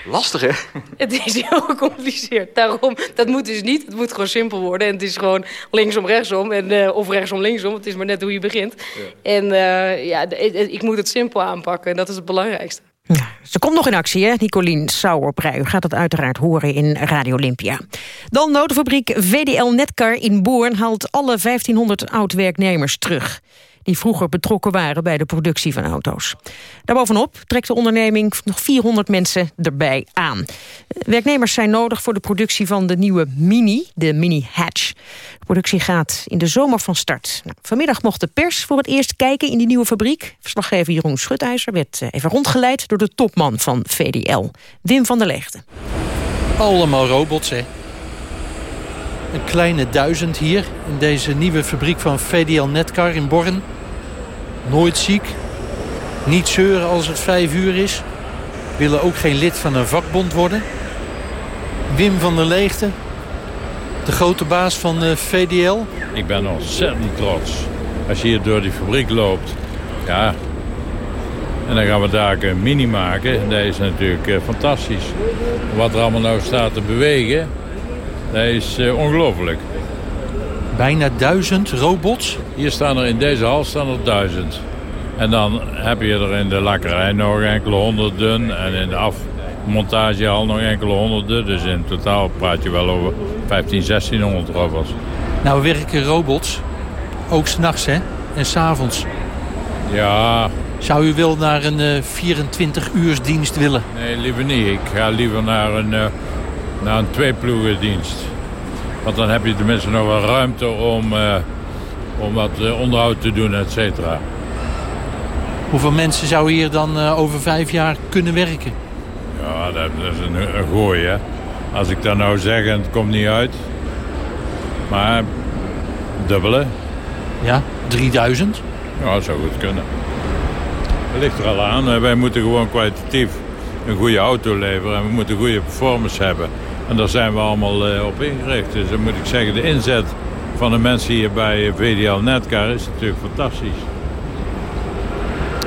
Lastig, hè? Het is heel gecompliceerd. Daarom, dat moet dus niet. Het moet gewoon simpel worden. En het is gewoon linksom, rechtsom. En, uh, of rechtsom, linksom. Het is maar net hoe je begint. Ja. En uh, ja, ik moet het simpel aanpakken. En dat is het belangrijkste. Ja, ze komt nog in actie, hè? Nicolien Sauerbrei. U gaat het uiteraard horen in Radio Olympia. Dan de autofabriek VDL Netcar in Boorn haalt alle 1500 oud-werknemers terug die vroeger betrokken waren bij de productie van auto's. Daarbovenop trekt de onderneming nog 400 mensen erbij aan. Werknemers zijn nodig voor de productie van de nieuwe Mini, de Mini Hatch. De productie gaat in de zomer van start. Nou, vanmiddag mocht de pers voor het eerst kijken in die nieuwe fabriek. Verslaggever Jeroen Schutijzer werd eh, even rondgeleid door de topman van VDL, Wim van der Leegte. Allemaal robots, hè? Een kleine duizend hier in deze nieuwe fabriek van VDL Netcar in Born. Nooit ziek. Niet zeuren als het vijf uur is. Willen ook geen lid van een vakbond worden. Wim van der Leegte, de grote baas van VDL. Ik ben ontzettend trots. Als je hier door die fabriek loopt. Ja. En dan gaan we daar een mini maken. Dat is natuurlijk uh, fantastisch. Wat er allemaal nou staat te bewegen. Dat is uh, ongelooflijk. Bijna duizend robots? Hier staan er in deze hal staan er duizend. En dan heb je er in de lakkerij nog enkele honderden. En in de afmontagehal nog enkele honderden. Dus in totaal praat je wel over 15, 1600 robots. Nou werken robots ook s'nachts hè? En s'avonds. Ja. Zou u wel naar een uh, 24 uurs dienst willen? Nee, liever niet. Ik ga liever naar een... Uh, naar een tweeploegendienst. Want dan heb je tenminste nog wel ruimte om, uh, om wat uh, onderhoud te doen, et cetera. Hoeveel mensen zou hier dan uh, over vijf jaar kunnen werken? Ja, dat, dat is een, een gooi, hè. Als ik dat nou zeg en het komt niet uit. Maar dubbele. Ja, 3000? Ja, dat zou goed kunnen. Dat ligt er al aan. Wij moeten gewoon kwalitatief een goede auto leveren. En we moeten goede performance hebben. En daar zijn we allemaal eh, op ingericht. Dus dan moet ik zeggen, de inzet van de mensen hier bij VDL Netcar is natuurlijk fantastisch.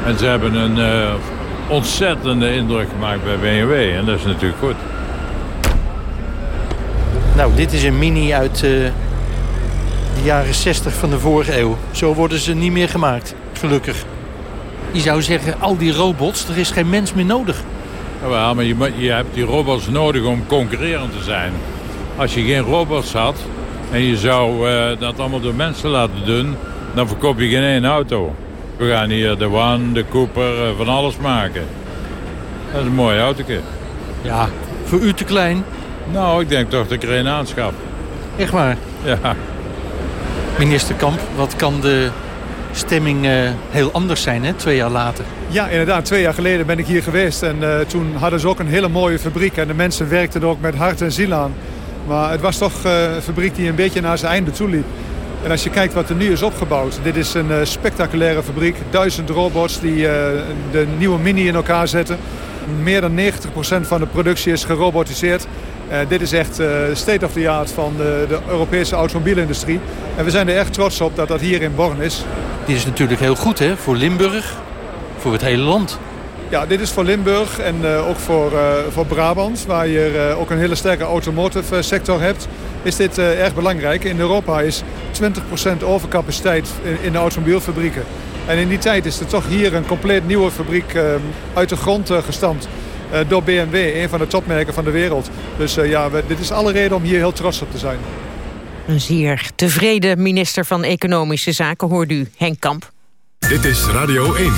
En ze hebben een uh, ontzettende indruk gemaakt bij BMW. En dat is natuurlijk goed. Nou, dit is een mini uit uh, de jaren 60 van de vorige eeuw. Zo worden ze niet meer gemaakt, gelukkig. Je zou zeggen, al die robots, er is geen mens meer nodig. Ja, maar je, je hebt die robots nodig om concurrerend te zijn. Als je geen robots had en je zou uh, dat allemaal door mensen laten doen... dan verkoop je geen één auto. We gaan hier de One, de Cooper, uh, van alles maken. Dat is een mooie auto. Ja, voor u te klein? Nou, ik denk toch dat ik er een aanschap. Echt waar? Ja. Minister Kamp, wat kan de stemming uh, heel anders zijn, hè, twee jaar later? Ja, inderdaad. Twee jaar geleden ben ik hier geweest. En uh, toen hadden ze ook een hele mooie fabriek. En de mensen werkten er ook met hart en ziel aan. Maar het was toch uh, een fabriek die een beetje naar zijn einde toe liep. En als je kijkt wat er nu is opgebouwd. Dit is een spectaculaire fabriek. Duizend robots die de nieuwe Mini in elkaar zetten. Meer dan 90% van de productie is gerobotiseerd. Uh, dit is echt uh, state of the art van de, de, Europese automobielindustrie. En we zijn er echt trots op dat dat hier in Born is. Dit is natuurlijk heel goed hè, voor Limburg, voor het hele land. Ja, dit is voor Limburg en uh, ook voor, voor Brabant, waar je ook een hele sterke automotive sector hebt. Is dit erg belangrijk. In Europa is 20% overcapaciteit in, in de automobielfabrieken. En in die tijd is er toch hier een compleet nieuwe fabriek uit de grond gestampt. Uh, door BMW, een van de topmerken van de wereld. Dus uh, ja, we, dit is alle reden om hier heel trots op te zijn. Een zeer tevreden minister van Economische Zaken hoort u, Henk Kamp. Dit is Radio 1.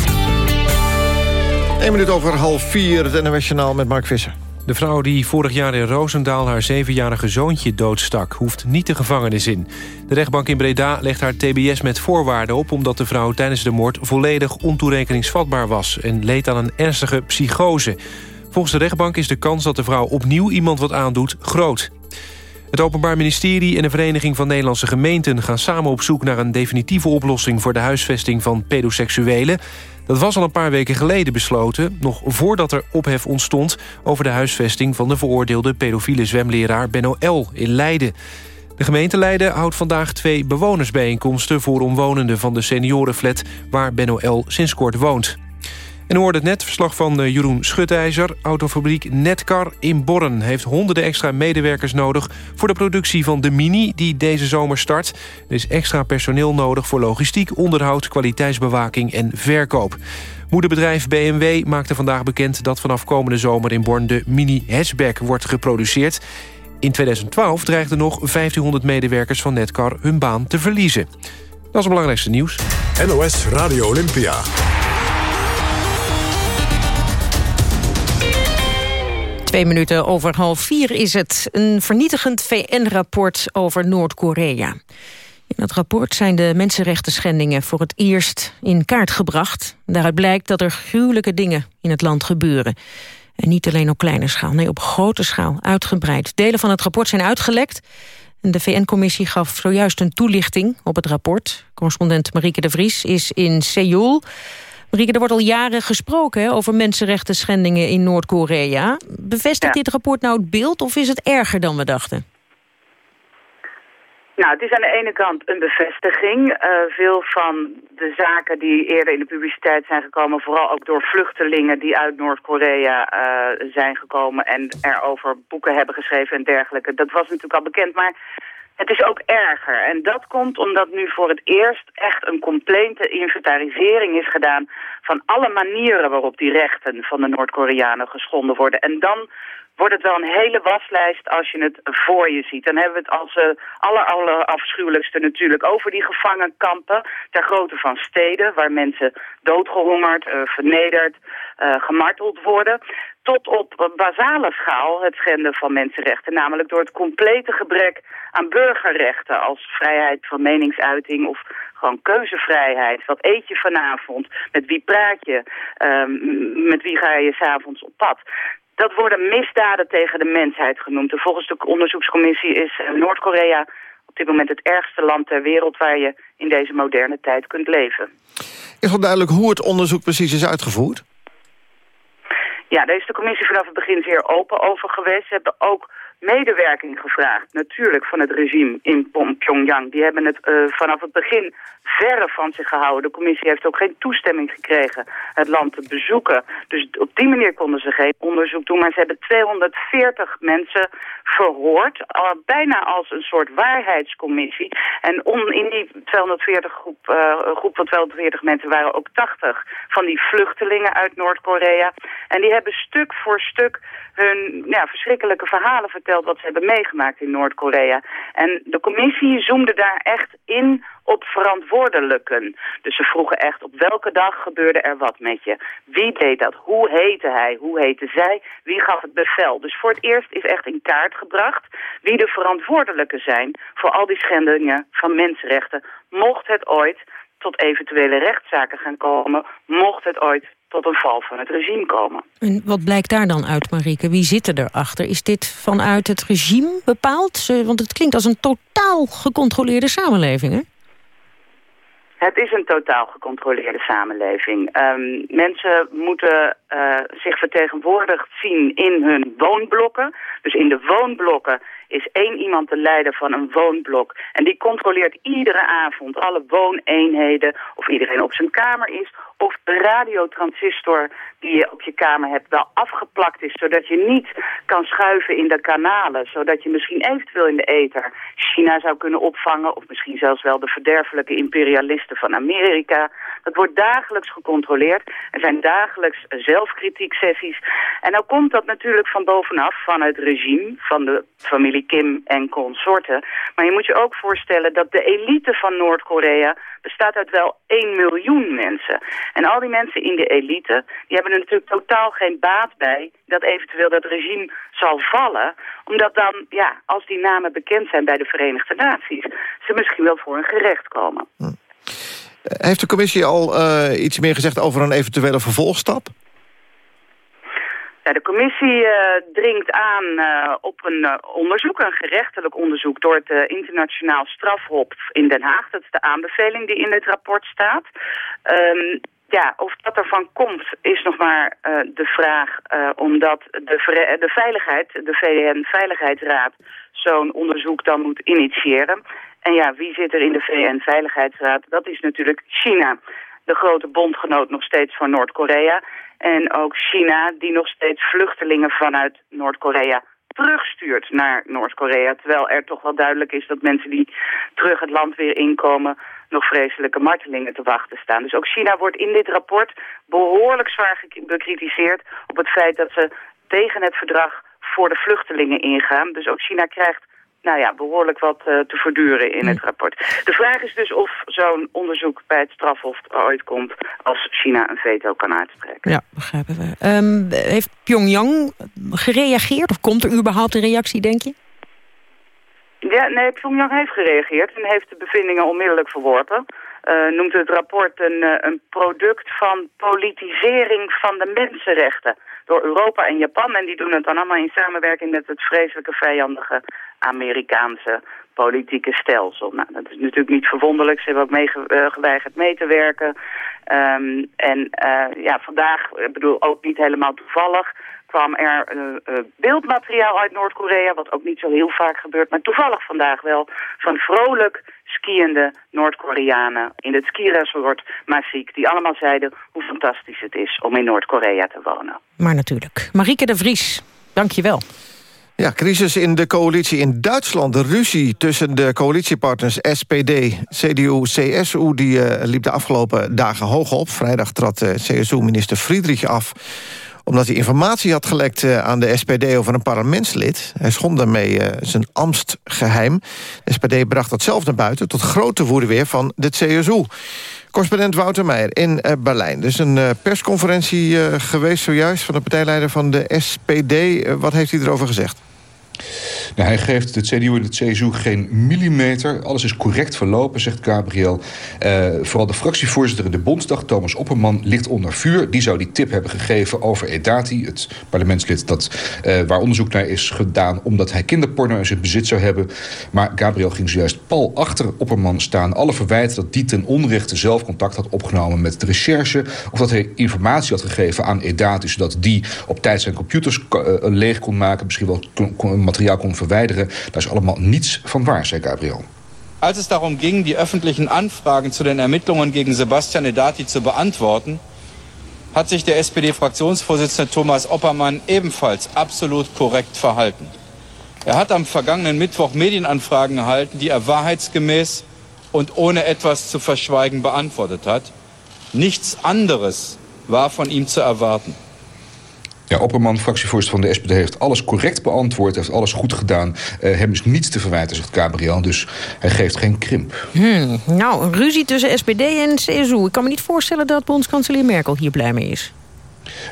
1 minuut over half vier, het NOS met Mark Visser. De vrouw die vorig jaar in Roosendaal haar zevenjarige zoontje doodstak... hoeft niet de gevangenis in. De rechtbank in Breda legt haar tbs met voorwaarden op... omdat de vrouw tijdens de moord volledig ontoerekeningsvatbaar was... en leed aan een ernstige psychose. Volgens de rechtbank is de kans dat de vrouw opnieuw iemand wat aandoet groot. Het Openbaar Ministerie en de Vereniging van Nederlandse Gemeenten... gaan samen op zoek naar een definitieve oplossing... voor de huisvesting van pedoseksuelen. Dat was al een paar weken geleden besloten... nog voordat er ophef ontstond... over de huisvesting van de veroordeelde pedofiele zwemleraar Benno L. in Leiden. De gemeente Leiden houdt vandaag twee bewonersbijeenkomsten... voor omwonenden van de seniorenflat waar Benno L. sinds kort woont. En u hoorde het net, verslag van eh, Jeroen Schutijzer. Autofabriek Netcar in Borren heeft honderden extra medewerkers nodig... voor de productie van de Mini die deze zomer start. Er is extra personeel nodig voor logistiek, onderhoud... kwaliteitsbewaking en verkoop. Moederbedrijf BMW maakte vandaag bekend... dat vanaf komende zomer in Born de Mini Hatchback wordt geproduceerd. In 2012 dreigden nog 1500 medewerkers van Netcar hun baan te verliezen. Dat is het belangrijkste nieuws. NOS Radio Olympia. Twee minuten over half vier is het. Een vernietigend VN-rapport over Noord-Korea. In dat rapport zijn de mensenrechten schendingen voor het eerst in kaart gebracht. Daaruit blijkt dat er gruwelijke dingen in het land gebeuren. En niet alleen op kleine schaal, nee, op grote schaal, uitgebreid. Delen van het rapport zijn uitgelekt. En de VN-commissie gaf zojuist een toelichting op het rapport. Correspondent Marieke de Vries is in Seoul. Marieke, er wordt al jaren gesproken hè, over mensenrechten schendingen in Noord-Korea. Bevestigt dit rapport nou het beeld of is het erger dan we dachten? Nou, het is aan de ene kant een bevestiging. Uh, veel van de zaken die eerder in de publiciteit zijn gekomen... vooral ook door vluchtelingen die uit Noord-Korea uh, zijn gekomen... en erover boeken hebben geschreven en dergelijke. Dat was natuurlijk al bekend, maar het is ook erger. En dat komt omdat nu voor het eerst echt een complete inventarisering is gedaan... van alle manieren waarop die rechten van de Noord-Koreanen geschonden worden. En dan wordt het wel een hele waslijst als je het voor je ziet. Dan hebben we het als uh, aller, natuurlijk over die gevangenkampen... ter grootte van steden waar mensen doodgehongerd, uh, vernederd, uh, gemarteld worden tot op basale schaal het schenden van mensenrechten. Namelijk door het complete gebrek aan burgerrechten als vrijheid van meningsuiting of gewoon keuzevrijheid. Wat eet je vanavond? Met wie praat je? Um, met wie ga je s'avonds op pad? Dat worden misdaden tegen de mensheid genoemd. En volgens de onderzoekscommissie is Noord-Korea op dit moment het ergste land ter wereld... waar je in deze moderne tijd kunt leven. Is wel duidelijk hoe het onderzoek precies is uitgevoerd? Ja, daar is de commissie vanaf het begin zeer open over geweest. Ze hebben ook medewerking gevraagd, natuurlijk, van het regime in Pyongyang. Die hebben het uh, vanaf het begin verre van zich gehouden. De commissie heeft ook geen toestemming gekregen het land te bezoeken. Dus op die manier konden ze geen onderzoek doen. Maar ze hebben 240 mensen verhoord, bijna als een soort waarheidscommissie. En in die 240 groep, uh, groep van 240 mensen waren ook 80 van die vluchtelingen uit Noord-Korea. En die hebben stuk voor stuk hun verschrikkelijke verhalen verteld wat ze hebben meegemaakt in Noord-Korea. En de commissie zoomde daar echt in op verantwoordelijken. Dus ze vroegen echt op welke dag gebeurde er wat met je. Wie deed dat? Hoe heette hij? Hoe heette zij? Wie gaf het bevel? Dus voor het eerst is echt in kaart gebracht wie de verantwoordelijken zijn voor al die schendingen van mensenrechten. Mocht het ooit tot eventuele rechtszaken gaan komen, mocht het ooit tot een val van het regime komen. En wat blijkt daar dan uit, Marieke? Wie zit er erachter? Is dit vanuit het regime bepaald? Want het klinkt als een totaal gecontroleerde samenleving, hè? Het is een totaal gecontroleerde samenleving. Um, mensen moeten uh, zich vertegenwoordigd zien in hun woonblokken. Dus in de woonblokken is één iemand de leider van een woonblok. En die controleert iedere avond alle wooneenheden... of iedereen op zijn kamer is... of de radiotransistor die je op je kamer hebt wel afgeplakt is... zodat je niet kan schuiven in de kanalen... zodat je misschien eventueel in de ether China zou kunnen opvangen... of misschien zelfs wel de verderfelijke imperialisten van Amerika. Dat wordt dagelijks gecontroleerd. Er zijn dagelijks zelfkritieksessies. En nou komt dat natuurlijk van bovenaf, van het regime... van de familie Kim en consorten. Maar je moet je ook voorstellen dat de elite van Noord-Korea bestaat uit wel 1 miljoen mensen. En al die mensen in de elite, die hebben er natuurlijk totaal geen baat bij dat eventueel dat regime zal vallen. Omdat dan, ja, als die namen bekend zijn bij de Verenigde Naties, ze misschien wel voor een gerecht komen. Hm. Heeft de commissie al uh, iets meer gezegd over een eventuele vervolgstap? De commissie uh, dringt aan uh, op een uh, onderzoek, een gerechtelijk onderzoek... door het internationaal strafhof in Den Haag. Dat is de aanbeveling die in dit rapport staat. Um, ja, of dat ervan komt is nog maar de vraag... omdat de, de veiligheid, de VN-veiligheidsraad... zo'n onderzoek dan moet initiëren. En ja, wie zit er in de VN-veiligheidsraad? Dat is natuurlijk China de grote bondgenoot nog steeds van Noord-Korea. En ook China, die nog steeds vluchtelingen vanuit Noord-Korea terugstuurt naar Noord-Korea. Terwijl er toch wel duidelijk is dat mensen die terug het land weer inkomen... nog vreselijke martelingen te wachten staan. Dus ook China wordt in dit rapport behoorlijk zwaar bekritiseerd... op het feit dat ze tegen het verdrag voor de vluchtelingen ingaan. Dus ook China krijgt nou ja, behoorlijk wat uh, te verduren in het rapport. De vraag is dus of zo'n onderzoek bij het strafhof ooit komt... als China een veto kan uitspreken. Ja, begrijpen we. Um, heeft Pyongyang gereageerd of komt er überhaupt een reactie, denk je? Ja, nee, Pyongyang heeft gereageerd en heeft de bevindingen onmiddellijk verworpen. Uh, noemt het rapport een, uh, een product van politisering van de mensenrechten door Europa en Japan. En die doen het dan allemaal in samenwerking met het vreselijke vijandige Amerikaanse politieke stelsel. Nou, dat is natuurlijk niet verwonderlijk. Ze hebben ook mee uh, geweigerd mee te werken. Um, en uh, ja, vandaag, ik bedoel ook niet helemaal toevallig kwam er uh, beeldmateriaal uit Noord-Korea, wat ook niet zo heel vaak gebeurt, maar toevallig vandaag wel, van vrolijk skiënde Noord-Koreanen in het skiresort Maasik, die allemaal zeiden hoe fantastisch het is om in Noord-Korea te wonen. Maar natuurlijk. Marieke de Vries, dank je wel. Ja, crisis in de coalitie in Duitsland. De ruzie tussen de coalitiepartners SPD, CDU, CSU... die uh, liep de afgelopen dagen hoog op. Vrijdag trad uh, CSU-minister Friedrich af omdat hij informatie had gelekt uh, aan de SPD over een parlementslid. Hij schond daarmee uh, zijn ambtsgeheim. De SPD bracht dat zelf naar buiten... tot grote woede weer van de CSU. Correspondent Wouter Meijer in uh, Berlijn. Dus een persconferentie geweest zojuist... van de partijleider van de SPD. wat heeft hij erover gezegd? Nou, hij geeft de CDU en de CSU geen millimeter. Alles is correct verlopen, zegt Gabriel. Uh, vooral de fractievoorzitter in de Bondsdag, Thomas Opperman, ligt onder vuur. Die zou die tip hebben gegeven over Edati, het parlementslid dat, uh, waar onderzoek naar is gedaan... omdat hij kinderporno in zijn bezit zou hebben. Maar Gabriel ging zojuist pal achter Opperman staan. Alle verwijten dat die ten onrechte zelf contact had opgenomen met de recherche... of dat hij informatie had gegeven aan Edati... zodat die op tijd zijn computers uh, leeg kon maken... misschien wel materiaal kon verwijderen. Daar is allemaal niets van waar, zei Gabriel. Als es darum ging, die öffentlichen Anfragen zu den Ermittlungen gegen Sebastian Edati zu beantworten, hat sich der SPD-Fraktionsvorsitzende Thomas Oppermann ebenfalls absolut korrekt verhalten. Er hat am vergangenen Mittwoch Medienanfragen erhalten, die er wahrheitsgemäß und ohne etwas zu verschweigen beantwortet hat. Nichts anderes war von ihm zu erwarten. Ja, Opperman, fractievoorzitter van de SPD, heeft alles correct beantwoord. Heeft alles goed gedaan. Uh, hem is niets te verwijten, zegt Gabriel. Dus hij geeft geen krimp. Hmm, nou, een ruzie tussen SPD en CSU. Ik kan me niet voorstellen dat bondskanselier Merkel hier blij mee is.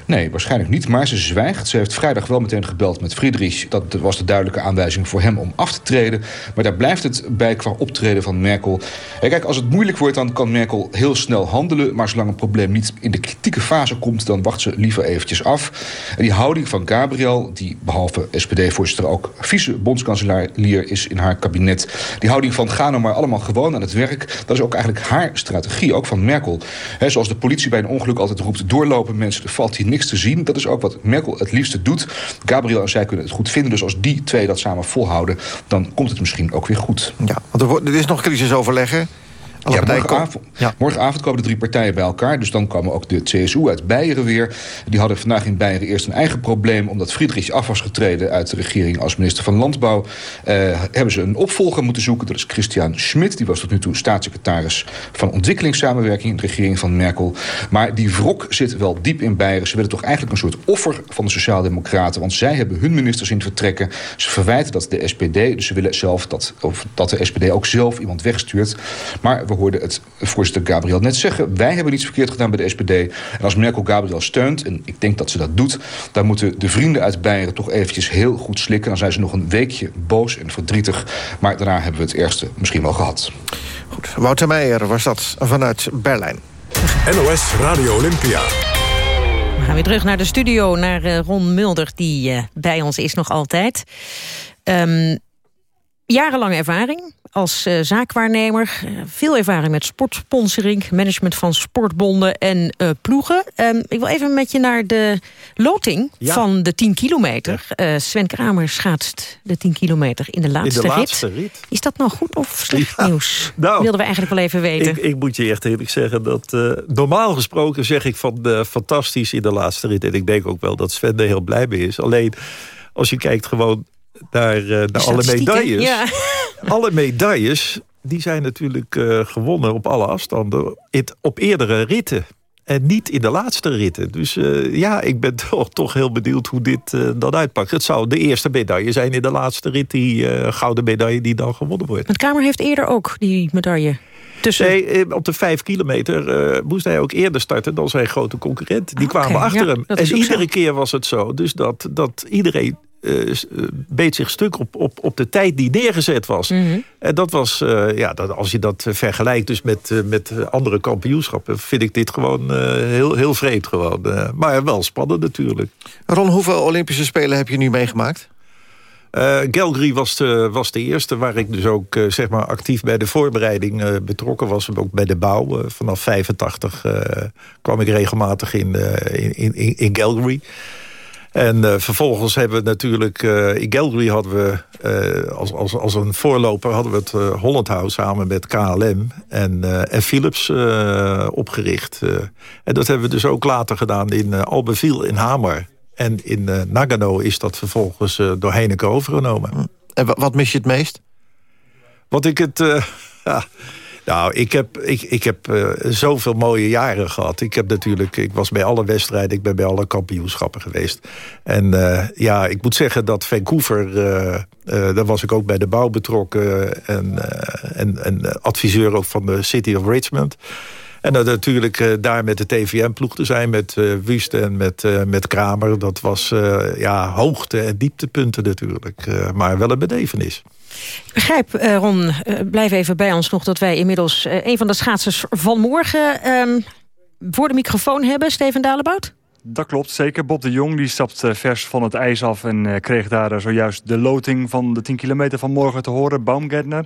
Nee, waarschijnlijk niet, maar ze zwijgt. Ze heeft vrijdag wel meteen gebeld met Friedrich. Dat was de duidelijke aanwijzing voor hem om af te treden. Maar daar blijft het bij qua optreden van Merkel. En kijk, als het moeilijk wordt, dan kan Merkel heel snel handelen. Maar zolang een probleem niet in de kritieke fase komt... dan wacht ze liever eventjes af. En die houding van Gabriel, die behalve SPD-voorzitter... ook vice-bondskanselier is in haar kabinet... die houding van ga nou maar allemaal gewoon aan het werk... dat is ook eigenlijk haar strategie, ook van Merkel. Zoals de politie bij een ongeluk altijd roept... doorlopen mensen, er valt hier niks te zien. Dat is ook wat Merkel het liefste doet. Gabriel en zij kunnen het goed vinden. Dus als die twee dat samen volhouden... dan komt het misschien ook weer goed. Ja, want er, wordt, er is nog Ja, morgenavond, ja. morgenavond komen de drie partijen bij elkaar. Dus dan komen ook de CSU uit Beieren weer. Die hadden vandaag in Beieren eerst een eigen probleem... omdat Friedrich af was getreden uit de regering als minister van Landbouw. Uh, hebben ze een opvolger moeten zoeken. Dat is Christian Schmidt. Die was tot nu toe staatssecretaris van ontwikkelingssamenwerking... in de regering van Merkel. Maar die wrok zit wel diep in Beieren. Ze willen toch eigenlijk een soort offer van de Sociaaldemocraten. Want zij hebben hun ministers in vertrekken. Ze verwijten dat de SPD... dus ze willen zelf dat, of dat de SPD ook zelf iemand wegstuurt. Maar we hoorde het voorzitter Gabriel net zeggen. Wij hebben niets verkeerd gedaan bij de SPD. En als Merkel Gabriel steunt, en ik denk dat ze dat doet... dan moeten de vrienden uit Beieren toch eventjes heel goed slikken. Dan zijn ze nog een weekje boos en verdrietig. Maar daarna hebben we het eerste misschien wel gehad. Goed, Wouter Meijer was dat vanuit Berlijn. NOS Radio Olympia. We gaan weer terug naar de studio, naar uh, Ron Mulder... die uh, bij ons is nog altijd. Um, jarenlange ervaring als uh, zaakwaarnemer. Uh, veel ervaring met sportsponsoring, management van sportbonden en uh, ploegen. Um, ik wil even met je naar de loting ja. van de 10 kilometer. Sven Kramer schaatst de 10 kilometer in de laatste, in de laatste rit. rit. Is dat nou goed of slecht ja. nieuws? Nou, Wilden we eigenlijk wel even weten. Ik, ik moet je echt eerlijk zeggen dat normaal gesproken zeg ik van fantastisch in de laatste rit. En ik denk ook wel dat Sven er heel blij mee is. Alleen als je kijkt gewoon naar, naar alle medailles. Ja. Alle medailles die zijn natuurlijk uh, gewonnen op alle afstanden it, op eerdere ritten. En niet in de laatste ritten. Dus uh, ja, ik ben toch, toch heel benieuwd hoe dit uh, dan uitpakt. Het zou de eerste medaille zijn in de laatste rit. Die gouden medaille die dan gewonnen wordt. Het Kamer heeft eerder ook die medaille tussen... Nee, op de vijf kilometer moest hij ook eerder starten dan zijn grote concurrent. Die kwamen okay, achter ja, hem. En iedere zo. keer was het zo. Dus dat, dat iedereen uh, beet zich stuk op, op, op de tijd die neergezet was. Mhm. Mm -hmm. En dat was, uh, ja, dat, als je dat vergelijkt dus met, uh, met andere kampioenschappen... vind ik dit gewoon heel, heel vreemd gewoon. maar wel spannend natuurlijk. Ron, hoeveel Olympische Spelen heb je nu meegemaakt? Uh, was de, was de eerste waar ik dus ook uh, zeg maar actief bij de voorbereiding uh, betrokken was. Ook bij de bouw. vanaf 85 kwam ik regelmatig in, in, in, in. En vervolgens hebben we natuurlijk... In Calgary hadden we als, als, als een voorloper... hadden we het Holland House samen met KLM en, en Philips opgericht. en dat hebben we dus ook later gedaan in Albertville in Hamer. En in Nagano is dat vervolgens door Heineken overgenomen. En wat mis je het meest? Wat ik het... ja, nou, ik heb, ik, ik heb zoveel mooie jaren gehad. Ik heb natuurlijk, ik was bij alle wedstrijden, ik ben bij alle kampioenschappen geweest. En ja, ik moet zeggen dat Vancouver, daar was ik ook bij de bouw betrokken. En, en, en adviseur ook van de City of Richmond. En dan natuurlijk daar met de TVM-ploeg te zijn... met Wust en met, met Kramer. Dat was ja, hoogte- en dieptepunten natuurlijk. maar wel een bedevenis. Ik begrijp, Ron, blijf even bij ons nog... dat wij inmiddels een van de schaatsers van morgen... Ehm, voor de microfoon hebben, Steven Dalebout? Dat klopt, zeker. Bob de Jong die stapt eh, vers van het ijs af... en uh, kreeg daar uh, zojuist de loting van de 10 kilometer van morgen te horen. Baumgartner.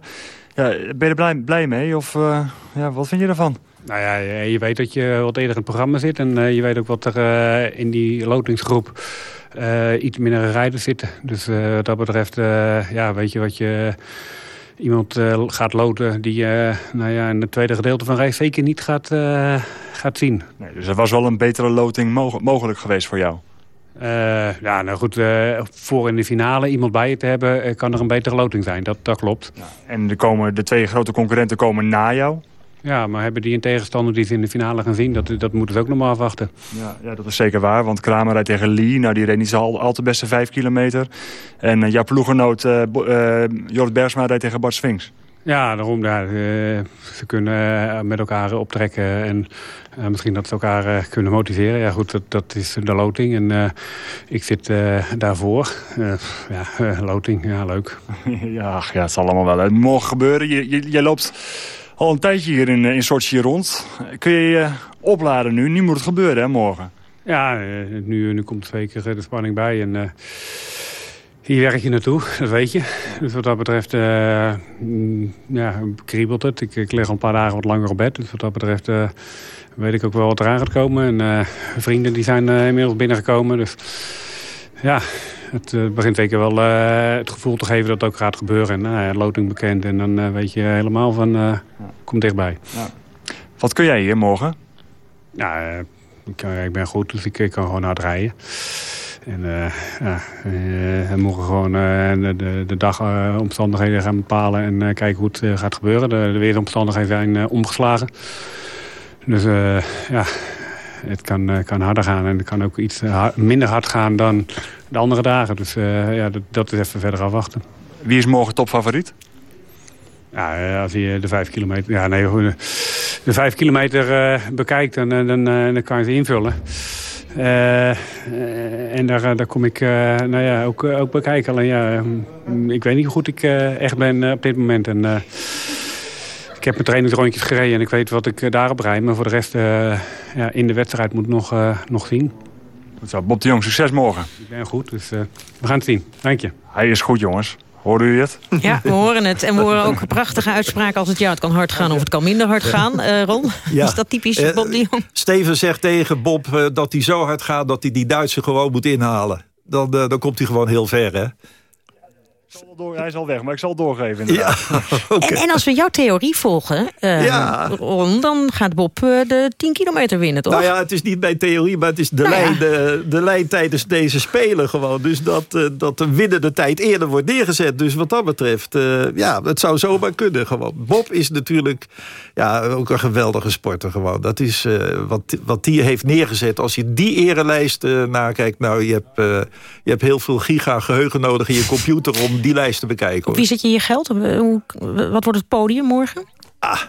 Ja, ben je er blij, blij mee? Of ja, wat vind je ervan? Nou ja, je weet dat je wat eerder in het programma zit... en je weet ook wat er in die lotingsgroep iets minder rijders zitten. Dus wat dat betreft, ja, weet je wat je iemand uh, gaat loten die uh, nou ja, in het tweede gedeelte van race zeker niet gaat, uh, gaat zien. Nee, dus er was wel een betere loting mog mogelijk geweest voor jou? ja, nou goed, voor in de finale iemand bij je te hebben... kan er een betere loting zijn, dat, dat klopt. Ja. En de, komen, de twee grote concurrenten komen na jou? Ja, maar hebben die een tegenstander die ze in de finale gaan zien? Dat, dat moeten ze ook nog maar afwachten. Ja, ja, dat is zeker waar. Want Kramer rijdt tegen Lee. Nou, die reed niet zo al, al te beste vijf kilometer. En uh, jouw ploegenoot uh, uh, Jorrit Bergsma rijdt tegen Bart Swings. Ja, daarom. Ja, ze kunnen met elkaar optrekken. En misschien dat ze elkaar kunnen motiveren. Ja, goed, dat, dat is de loting. En ik zit daarvoor. ja, loting, ja, leuk. ja, ja, het zal allemaal wel. Het morgen gebeuren. Je, je, je loopt al een tijdje hier in, eh, in Sochi rond. Kun je je opladen nu? Nu moet het gebeuren, hè, morgen? Ja, eh, nu, nu komt twee keer de spanning bij. En uh, hier werk je naartoe, dat weet je. Dus wat dat betreft ja, kriebelt het. Ik, ik lig al een paar dagen wat langer op bed. Dus wat dat betreft weet ik ook wel wat eraan gaat komen. En vrienden die zijn inmiddels binnengekomen. Dus ja, het uh, begint zeker wel uh, het gevoel te geven dat het ook gaat gebeuren. En ja, loting bekend en dan uh, weet je helemaal van, uh, kom dichtbij. Ja. Wat kun jij hier morgen? Ja, ik, ben goed, dus ik, kan gewoon hard rijden. En ja, morgen gewoon de, de, de dagomstandigheden gaan bepalen en kijken hoe het gaat gebeuren. De, de weersomstandigheden zijn omgeslagen. Dus ja, het kan, kan harder gaan en het kan ook iets minder hard gaan dan de andere dagen. Dus uh, ja, dat, dat, is even verder afwachten. Wie is morgen topfavoriet? Ja, als je de vijf kilometer, ja, nee, de vijf kilometer bekijkt, dan, dan, dan kan je ze invullen. Uh, en daar, daar kom ik nou ja, ook, ook bekijken. Alleen ja, ik weet niet hoe goed ik echt ben op dit moment. En, ik heb mijn trainingsrondjes gereden en ik weet wat ik daarop rijd. Maar voor de rest ja, in de wedstrijd moet nog, nog zien. Goed zo. Bob de Jong, succes morgen. Ik ben goed, dus uh, we gaan het zien. Dank je. Hij is goed, jongens. Hoorden u het? Ja, we horen het. En we horen ook prachtige uitspraken als het ja, het kan hard gaan of het kan minder hard gaan. Uh, Ron, ja. is dat typisch uh, Bob de Jong? Steven zegt tegen Bob dat hij zo hard gaat dat hij die Duitse gewoon moet inhalen. Dan, dan komt hij gewoon heel ver, hè? Door, hij is al weg, maar ik zal het doorgeven. Ja, okay. en, en, als we jouw theorie volgen, uh, ja. Ron, dan gaat Bob uh, de 10 kilometer winnen, toch? Nou ja, het is niet mijn theorie, maar het is de, nou lijn, ja. de, de lijn tijdens deze spelen gewoon. Dus dat, uh, dat de winnende tijd eerder wordt neergezet. Dus wat dat betreft, ja, het zou zomaar kunnen gewoon. Bob is natuurlijk ja, ook een geweldige sporter gewoon. Dat is wat, wat die heeft neergezet. Als je die erenlijst nakijkt, nou, je hebt, je hebt heel veel giga geheugen nodig in je computer om die lijst te bekijken. Wie zet je je geld? Wat wordt het podium morgen? Ah,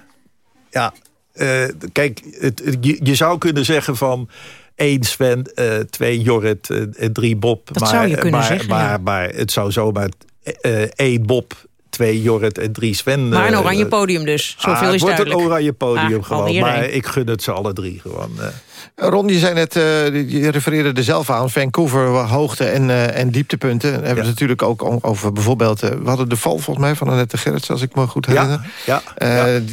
ja. Uh, kijk, het, je, je, zou kunnen zeggen van... één Sven, uh, twee Jorrit en uh, drie Bob. Dat maar, zou je kunnen maar, zeggen, maar, ja. maar het zou zomaar één Bob twee Jorrit en drie Sven. Maar een oranje podium dus, zoveel ah, is het wordt duidelijk. een oranje podium Ah, gewoon. alweer Maar ik gun het ze alle drie gewoon. Ron, je zei net, eh, je refereerde er zelf aan... Vancouver, hoogte en, eh, en dieptepunten. Hebben we het natuurlijk ook over bijvoorbeeld... eh, we hadden de val volgens mij van Annette Gerrits, als ik me goed herinner. Ja,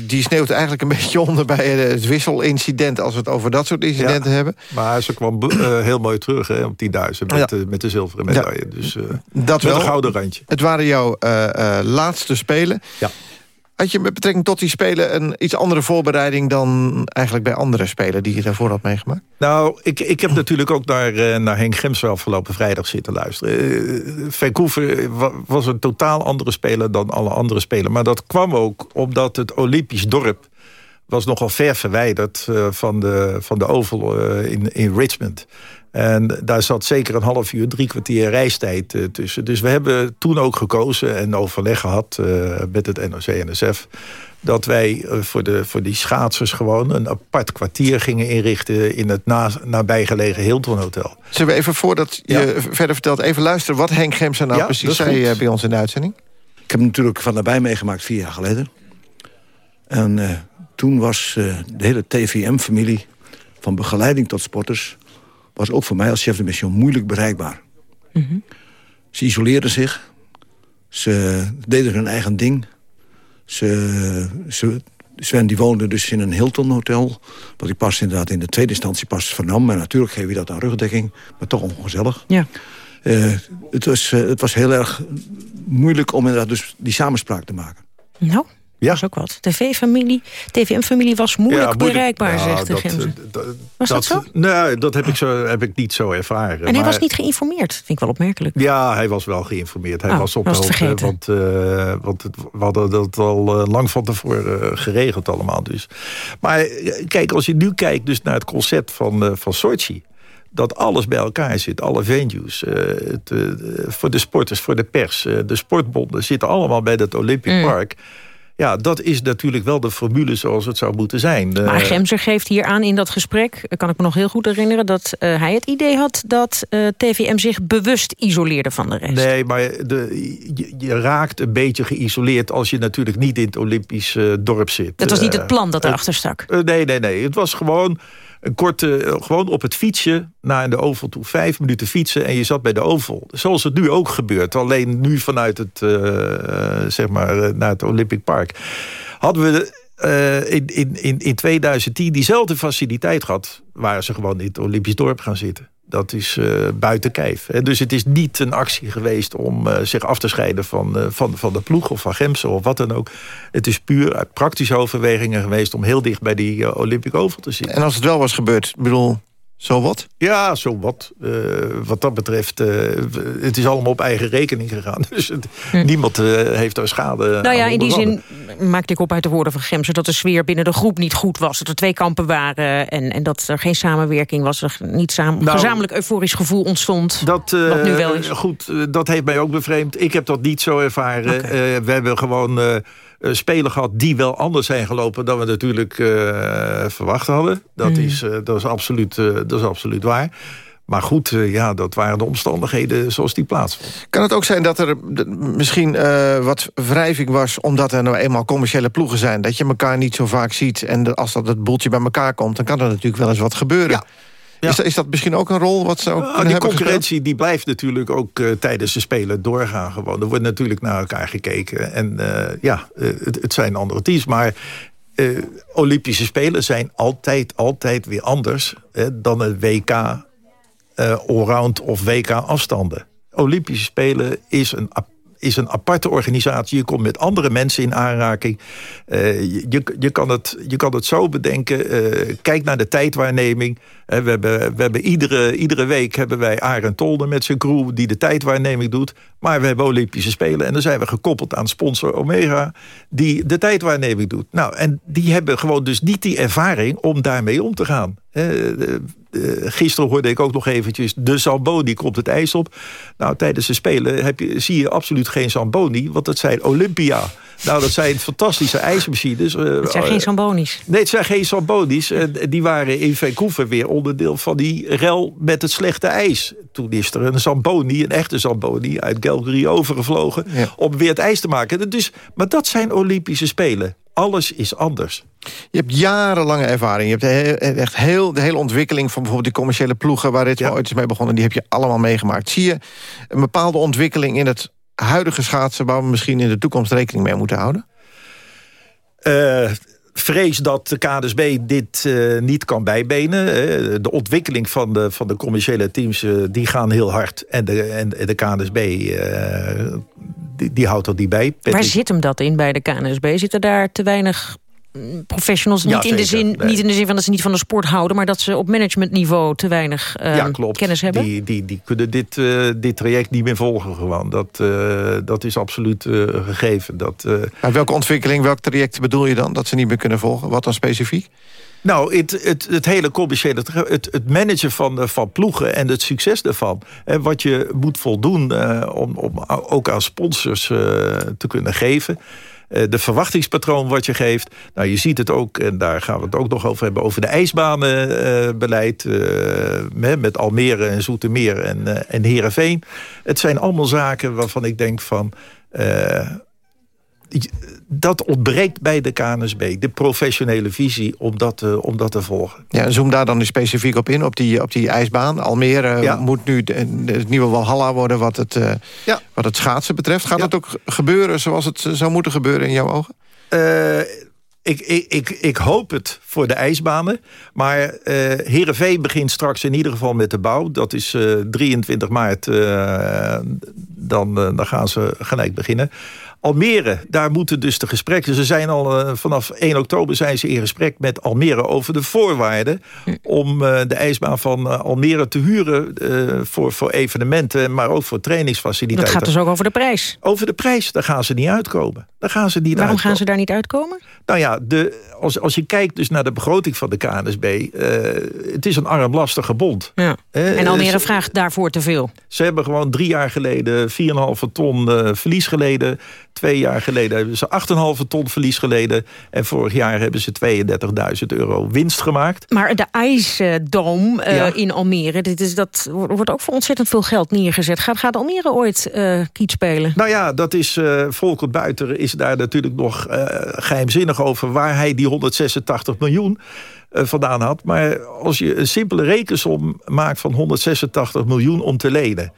die- sneeuwt eigenlijk een beetje onder bij het wisselincident... als we het over dat soort incidenten hebben. Maar ze kwam heel mooi terug hè, op die duizend met, Ja. de, met de zilveren medaille. Dus Dat met wel. een gouden randje. Het waren jouw laatste spelen. Ja. Had je met betrekking tot die spelen een iets andere voorbereiding... dan eigenlijk bij andere spelen die je daarvoor had meegemaakt? Nou, ik, ik heb natuurlijk ook naar, eh, naar Henk Gems afgelopen vrijdag zitten luisteren. Eh, Vancouver wa- was een totaal andere speler dan alle andere spelers. Maar dat kwam ook omdat het Olympisch dorp was nogal ver verwijderd eh, van, de, van de Oval eh, in, in Richmond. En daar zat zeker een half uur, drie kwartier reistijd uh, tussen. Dus we hebben toen ook gekozen en overleg gehad uh, met het NOC-NSF... dat wij uh, voor, de, voor die schaatsers gewoon een apart kwartier gingen inrichten... in het na, nabijgelegen Hilton Hotel. Zullen we even, voordat je verder vertelt, even luisteren... wat Henk Gemser nou ja, precies zei bij ons in de uitzending? Ik heb hem natuurlijk van nabij meegemaakt vier jaar geleden. En toen was de hele TVM-familie van begeleiding tot sporters was ook voor mij als chef de mission moeilijk bereikbaar. Mm -hmm. Ze isoleerden zich. Ze deden hun eigen ding. Ze, ze, Sven die woonde dus in een Hilton hotel. Wat ik pas inderdaad in de tweede instantie pas vernam. Maar natuurlijk geef je dat aan rugdekking. Maar toch ongezellig. Ja. Uh, het, was, uh, het was heel erg moeilijk om inderdaad dus die samenspraak te maken. Nou, ja. Dat is ook wat. TV-familie, TVM-familie was moeilijk, ja, bereikbaar, ja, zegt de dat, Gemse. dat, Was dat, zo? Nee, dat heb ik, zo, heb ik niet zo ervaren. En hij maar, was niet geïnformeerd, vind ik wel opmerkelijk. Ja, hij was wel geïnformeerd. Hij Oh, was op was hoogte. Want, uh, want het, we hadden dat al uh, lang van tevoren uh, geregeld allemaal. Dus. Maar kijk, als je nu kijkt dus naar het concept van, van Sochi dat alles bij elkaar zit. Alle venues. Uh, het, uh, voor de sporters, voor de pers. Uh, de sportbonden zitten allemaal bij dat Olympic mm. Park. Ja, dat is natuurlijk wel de formule zoals het zou moeten zijn. Maar Gemser geeft hier aan in dat gesprek... kan ik me nog heel goed herinneren... dat hij het idee had dat TVM zich bewust isoleerde van de rest. Nee, maar de, je, je, raakt een beetje geïsoleerd... als je natuurlijk niet in het Olympisch dorp zit. Dat was niet het plan dat erachter stak? nee, nee, nee. Het was gewoon een korte, gewoon op het fietsje naar de Oval toe. Vijf minuten fietsen en je zat bij de Oval. Zoals het nu ook gebeurt. Alleen nu vanuit het, uh, zeg maar, naar het Olympic Park. Hadden we uh, in, in, in 2010 diezelfde faciliteit gehad... waren ze gewoon in het Olympisch dorp gaan zitten. Dat is uh, buiten kijf. Hè. Dus het is niet een actie geweest om uh, zich af te scheiden van, uh, van, van de ploeg of van Gemsen of wat dan ook. Het is puur uit praktische overwegingen geweest om heel dicht bij die Olympic Oval te zitten. En als het wel was gebeurd, bedoel, zo wat? Ja, zo wat. Uh, wat dat betreft, uh, het is allemaal op eigen rekening gegaan. Dus het, hm. niemand uh, heeft daar schade Nou ja, in die zin maakte ik op uit de woorden van Gemser... dat de sfeer binnen de groep niet goed was. Dat er twee kampen waren en, en dat er geen samenwerking was. Er niet samen, nou, gezamenlijk euforisch gevoel ontstond. Dat, wat nu wel is. Goed, dat heeft mij ook bevreemd. Ik heb dat niet zo ervaren. Okay. we hebben gewoon... Uh, spelen gehad die wel anders zijn gelopen... dan we natuurlijk uh, verwacht hadden. Dat, mm. is, uh, dat, is absoluut, uh, dat is absoluut waar. Maar goed, ja, dat waren de omstandigheden zoals die plaatsvonden. Kan het ook zijn dat er misschien wat wrijving was... omdat er nou eenmaal commerciële ploegen zijn... dat je elkaar niet zo vaak ziet... en als dat het boeltje bij elkaar komt... dan kan er natuurlijk wel eens wat gebeuren. Ja. Ja. Is, dat, is, dat, misschien ook een rol wat ze ook uh, Die concurrentie gespeeld? die blijft natuurlijk ook uh, tijdens de Spelen doorgaan. Gewoon. Er wordt natuurlijk naar elkaar gekeken. En uh, ja, het, het, zijn andere teams. Maar Olympische Spelen zijn altijd, altijd weer anders... dan een WK allround of WK afstanden. Olympische Spelen is een is een aparte organisatie. Je komt met andere mensen in aanraking. Uh, je, je, kan het, je kan het zo bedenken. Uh, kijk naar de tijdwaarneming. Uh, we hebben, we hebben iedere, iedere week hebben wij Arend Tolder met zijn crew... die de tijdwaarneming doet. Maar we hebben Olympische Spelen. En dan zijn we gekoppeld aan sponsor Omega... die de tijdwaarneming doet. Nou, en die hebben gewoon dus niet die ervaring om daarmee om te gaan. Uh, gisteren hoorde ik ook nog eventjes... de Zamboni komt het ijs op. Nou, tijdens de Spelen heb je, zie je absoluut geen Zamboni... want dat zijn Olympia. Nou, dat zijn fantastische ijsmachines. Uh, het zijn geen Zambonis. Nee, het zijn geen Zambonis. Uh, die waren in Vancouver weer onderdeel van die rel met het slechte ijs. Toen is er een Zamboni, een echte Zamboni... uit Calgary overgevlogen ja. om weer het ijs te maken. Dus, maar dat zijn Olympische Spelen. Alles is anders. Je hebt jarenlange ervaring. Je hebt echt heel, de hele ontwikkeling van bijvoorbeeld die commerciële ploegen... waar ja. ooit is mee begonnen, die heb je allemaal meegemaakt. Zie je een bepaalde ontwikkeling in het huidige schaatsen... waar we misschien in de toekomst rekening mee moeten houden? Uh, vrees dat de KNSB dit uh, niet kan bijbenen. De ontwikkeling van de, van de commerciële teams uh, die gaan heel hard. En de, en de KNSB die, die, houdt er niet bij. Waar zit hem dat in bij de KNSB? Zitten daar te weinig professionals niet, ja, in de zin, nee. niet in de zin van dat ze niet van de sport houden... maar dat ze op managementniveau te weinig uh, ja, klopt. kennis hebben? Die, die, die kunnen dit, uh, dit traject niet meer volgen gewoon. Dat, uh, dat is absoluut gegeven. Dat, maar welke ontwikkeling, welk traject bedoel je dan? Dat ze niet meer kunnen volgen? Wat dan specifiek? Nou, het, het, het hele commerciële, het, het managen van, van ploegen en het succes daarvan. En wat je moet voldoen om, om ook aan sponsors te kunnen geven. De verwachtingspatroon wat je geeft. Nou, je ziet het ook, en daar gaan we het ook nog over hebben... over de ijsbanenbeleid met Almere en Zoetermeer en, en Heerenveen. Het zijn allemaal zaken waarvan ik denk van dat ontbreekt bij de KNSB. De professionele visie om dat, uh, om dat te volgen. Ja, zoom daar dan nu specifiek op in, op die, op die ijsbaan. Almere moet nu het nieuwe Walhalla worden wat het, uh, ja. wat het schaatsen betreft. Gaat dat ook gebeuren zoals het zou moeten gebeuren in jouw ogen? Uh, ik, ik, ik, ik, hoop het voor de ijsbanen. Maar uh, Heerenveen begint straks in ieder geval met de bouw. Dat is uh, 23 maart. Uh, dan, dan gaan ze gelijk beginnen. Almere, daar moeten dus de gesprekken... ze zijn al uh, vanaf 1 oktober zijn ze in gesprek met Almere... over de voorwaarden om uh, de ijsbaan van uh, Almere te huren... voor, voor evenementen, maar ook voor trainingsfaciliteiten. Dat gaat dus ook over de prijs? Over de prijs, daar gaan ze niet uitkomen. Daar gaan ze niet Waarom uitkomen. gaan ze daar niet uitkomen? Nou ja, de, als, als je kijkt dus naar de begroting van de KNSB... het is een armlastige bond. Ja. en Almere ze, vraagt daarvoor te veel. Ze hebben gewoon drie jaar geleden 4,5 ton verlies geleden... Twee jaar geleden hebben ze 8,5 ton verlies geleden. En vorig jaar hebben ze 32.000 euro winst gemaakt. Maar de ijsdoom uh, ja. in Almere, dit is, dat wordt ook voor ontzettend veel geld neergezet. Gaat, gaat Almere ooit uh, kiet spelen? Nou ja, dat is, uh, Volker Buiter is daar natuurlijk nog geheimzinnig over... waar hij die 186 miljoen vandaan had. Maar als je een simpele rekensom maakt van 186 miljoen om te lenen...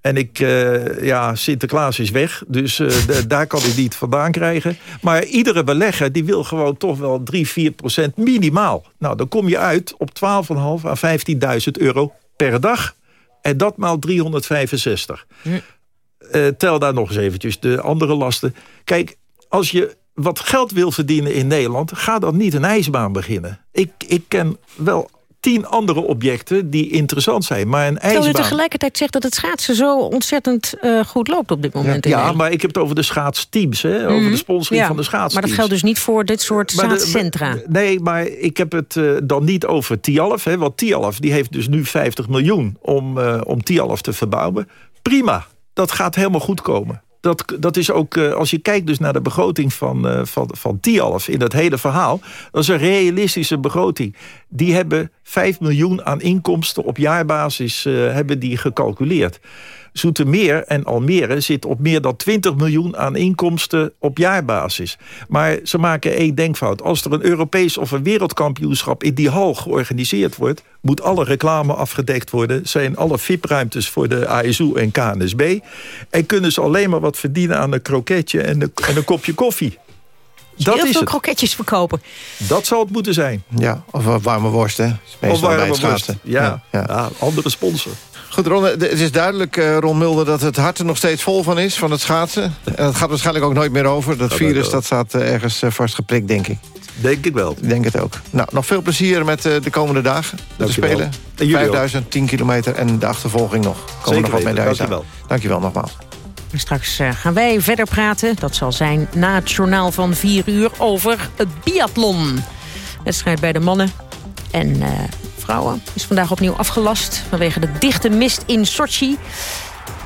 En ik, uh, ja, Sinterklaas is weg, dus uh, daar kan ik niet vandaan krijgen. Maar iedere belegger die wil gewoon toch wel 3, 4 procent minimaal. Nou, dan kom je uit op 12,5 à 15.000 euro per dag. En dat maal 365. Hm. Uh, tel daar nog eens eventjes de andere lasten. Kijk, als je wat geld wil verdienen in Nederland... ga dan niet een ijsbaan beginnen. Ik, ik ken wel tien andere objecten die interessant zijn. Maar een ijsbaan... Terwijl u tegelijkertijd zegt dat het schaatsen zo ontzettend uh, goed loopt op dit moment. Ja, ja maar ik heb het over de schaatsteams. Hè, over mm. de sponsoring ja, van de schaatsteams. Maar dat geldt dus niet voor dit soort schaatscentra. Nee, maar ik heb het uh, dan niet over Tialf. Hè, want Tialf die heeft dus nu 50 miljoen om, uh, om Tialf te verbouwen. Prima, dat gaat helemaal goed komen dat, dat is ook, uh, als je kijkt dus naar de begroting van, uh, van, van Tialf in dat hele verhaal. Dat is een realistische begroting. Die hebben 5 miljoen aan inkomsten op jaarbasis uh, hebben die gecalculeerd. Zoetermeer en Almere zit op meer dan 20 miljoen aan inkomsten op jaarbasis. Maar ze maken één denkfout. Als er een Europees of een wereldkampioenschap in die hal georganiseerd wordt... moet alle reclame afgedekt worden. Zijn alle VIP-ruimtes voor de ASU en KNSB. En kunnen ze alleen maar wat verdienen aan een kroketje en een, en een kopje koffie. Dat Heel is veel het. kroketjes verkopen. Dat zal het moeten zijn. Ja, of warme worst, hè? Of warme worst, ja. Ja, ja. ja. Andere sponsor. Goed, Ron, het is duidelijk, uh, Ron Mulder, dat het hart er nog steeds vol van is, van het schaatsen. En dat gaat waarschannelijk ook nooit meer over. Dat virus dat staat uh, ergens uh, vastgeprikt, denk ik. Denk ik wel. Ik denk het ook. Nou, nog veel plezier met de komende dagen. Te spelen. 5000, 10 kilometer en de achtervolging nog. Komen nog wat medailles Dank je wel. Dank je wel nogmaals. Straks gaan wij verder praten. Dat zal zijn na het journaal van 4 uur over het biathlon. Wedstrijd bij de mannen. En uh, is vandaag opnieuw afgelast... vanwege de dichte mist in Sochi.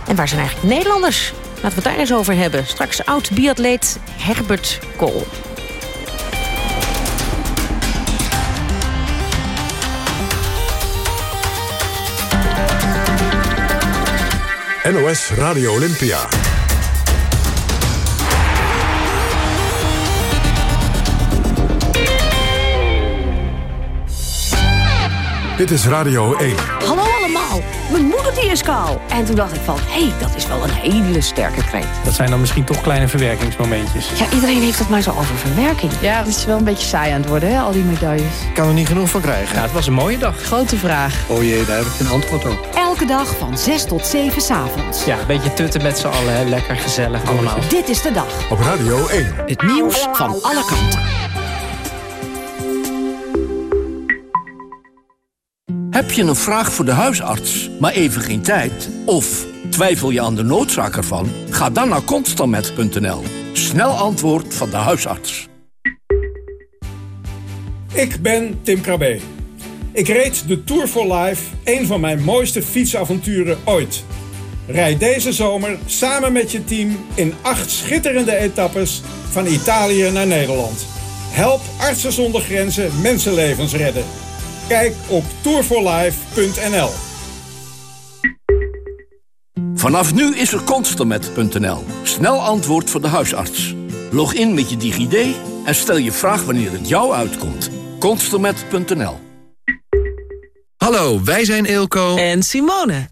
En waar zijn eigenlijk de Nederlanders? Laten we het daar eens over hebben. Straks oud-biatleet Herbert Kool. NOS Radio Olympia. Dit is Radio 1. Hallo allemaal, mijn moeder die is kaal. En toen dacht ik van, hé, hey, dat is wel een hele sterke kreet. Dat zijn dan misschien toch kleine verwerkingsmomentjes. Ja, iedereen heeft het maar zo over verwerking. Ja, het is wel een beetje saai aan het worden, hè, al die medailles. Ik kan er niet genoeg van krijgen. Ja, het was een mooie dag. Grote vraag. Oh jee, daar heb ik een antwoord op. Elke dag van 6 tot 7 s'avonds. Ja, een beetje tutten met z'n allen, hè. lekker gezellig allemaal. Dit is de dag. Op Radio 1. Het nieuws van alle kanten. Heb je een vraag voor de huisarts, maar even geen tijd? Of twijfel je aan de noodzaak ervan? Ga dan naar constantmet.nl. Snel antwoord van de huisarts. Ik ben Tim Krabbe. Ik reed de Tour for Life, een van mijn mooiste fietsavonturen ooit. Rijd deze zomer samen met je team in acht schitterende etappes van Italië naar Nederland. Help Artsen zonder Grenzen mensenlevens redden. Kijk op tourforlife.nl. Vanaf nu is er Constermet.nl. Snel antwoord voor de huisarts. Log in met je DigiD en stel je vraag wanneer het jou uitkomt. Constermet.nl Hallo, wij zijn Eelco en Simone.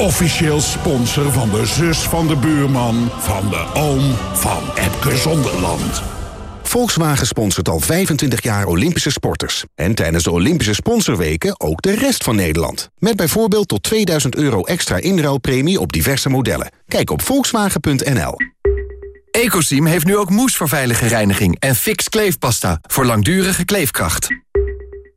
Officieel sponsor van de zus van de buurman... van de oom van Epke Zonderland. Volkswagen sponsort al 25 jaar Olympische sporters. En tijdens de Olympische sponsorweken ook de rest van Nederland. Met bijvoorbeeld tot 2000 euro extra inruilpremie op diverse modellen. Kijk op volkswagen.nl. Ecosim heeft nu ook moes voor veilige reiniging... en fix kleefpasta voor langdurige kleefkracht.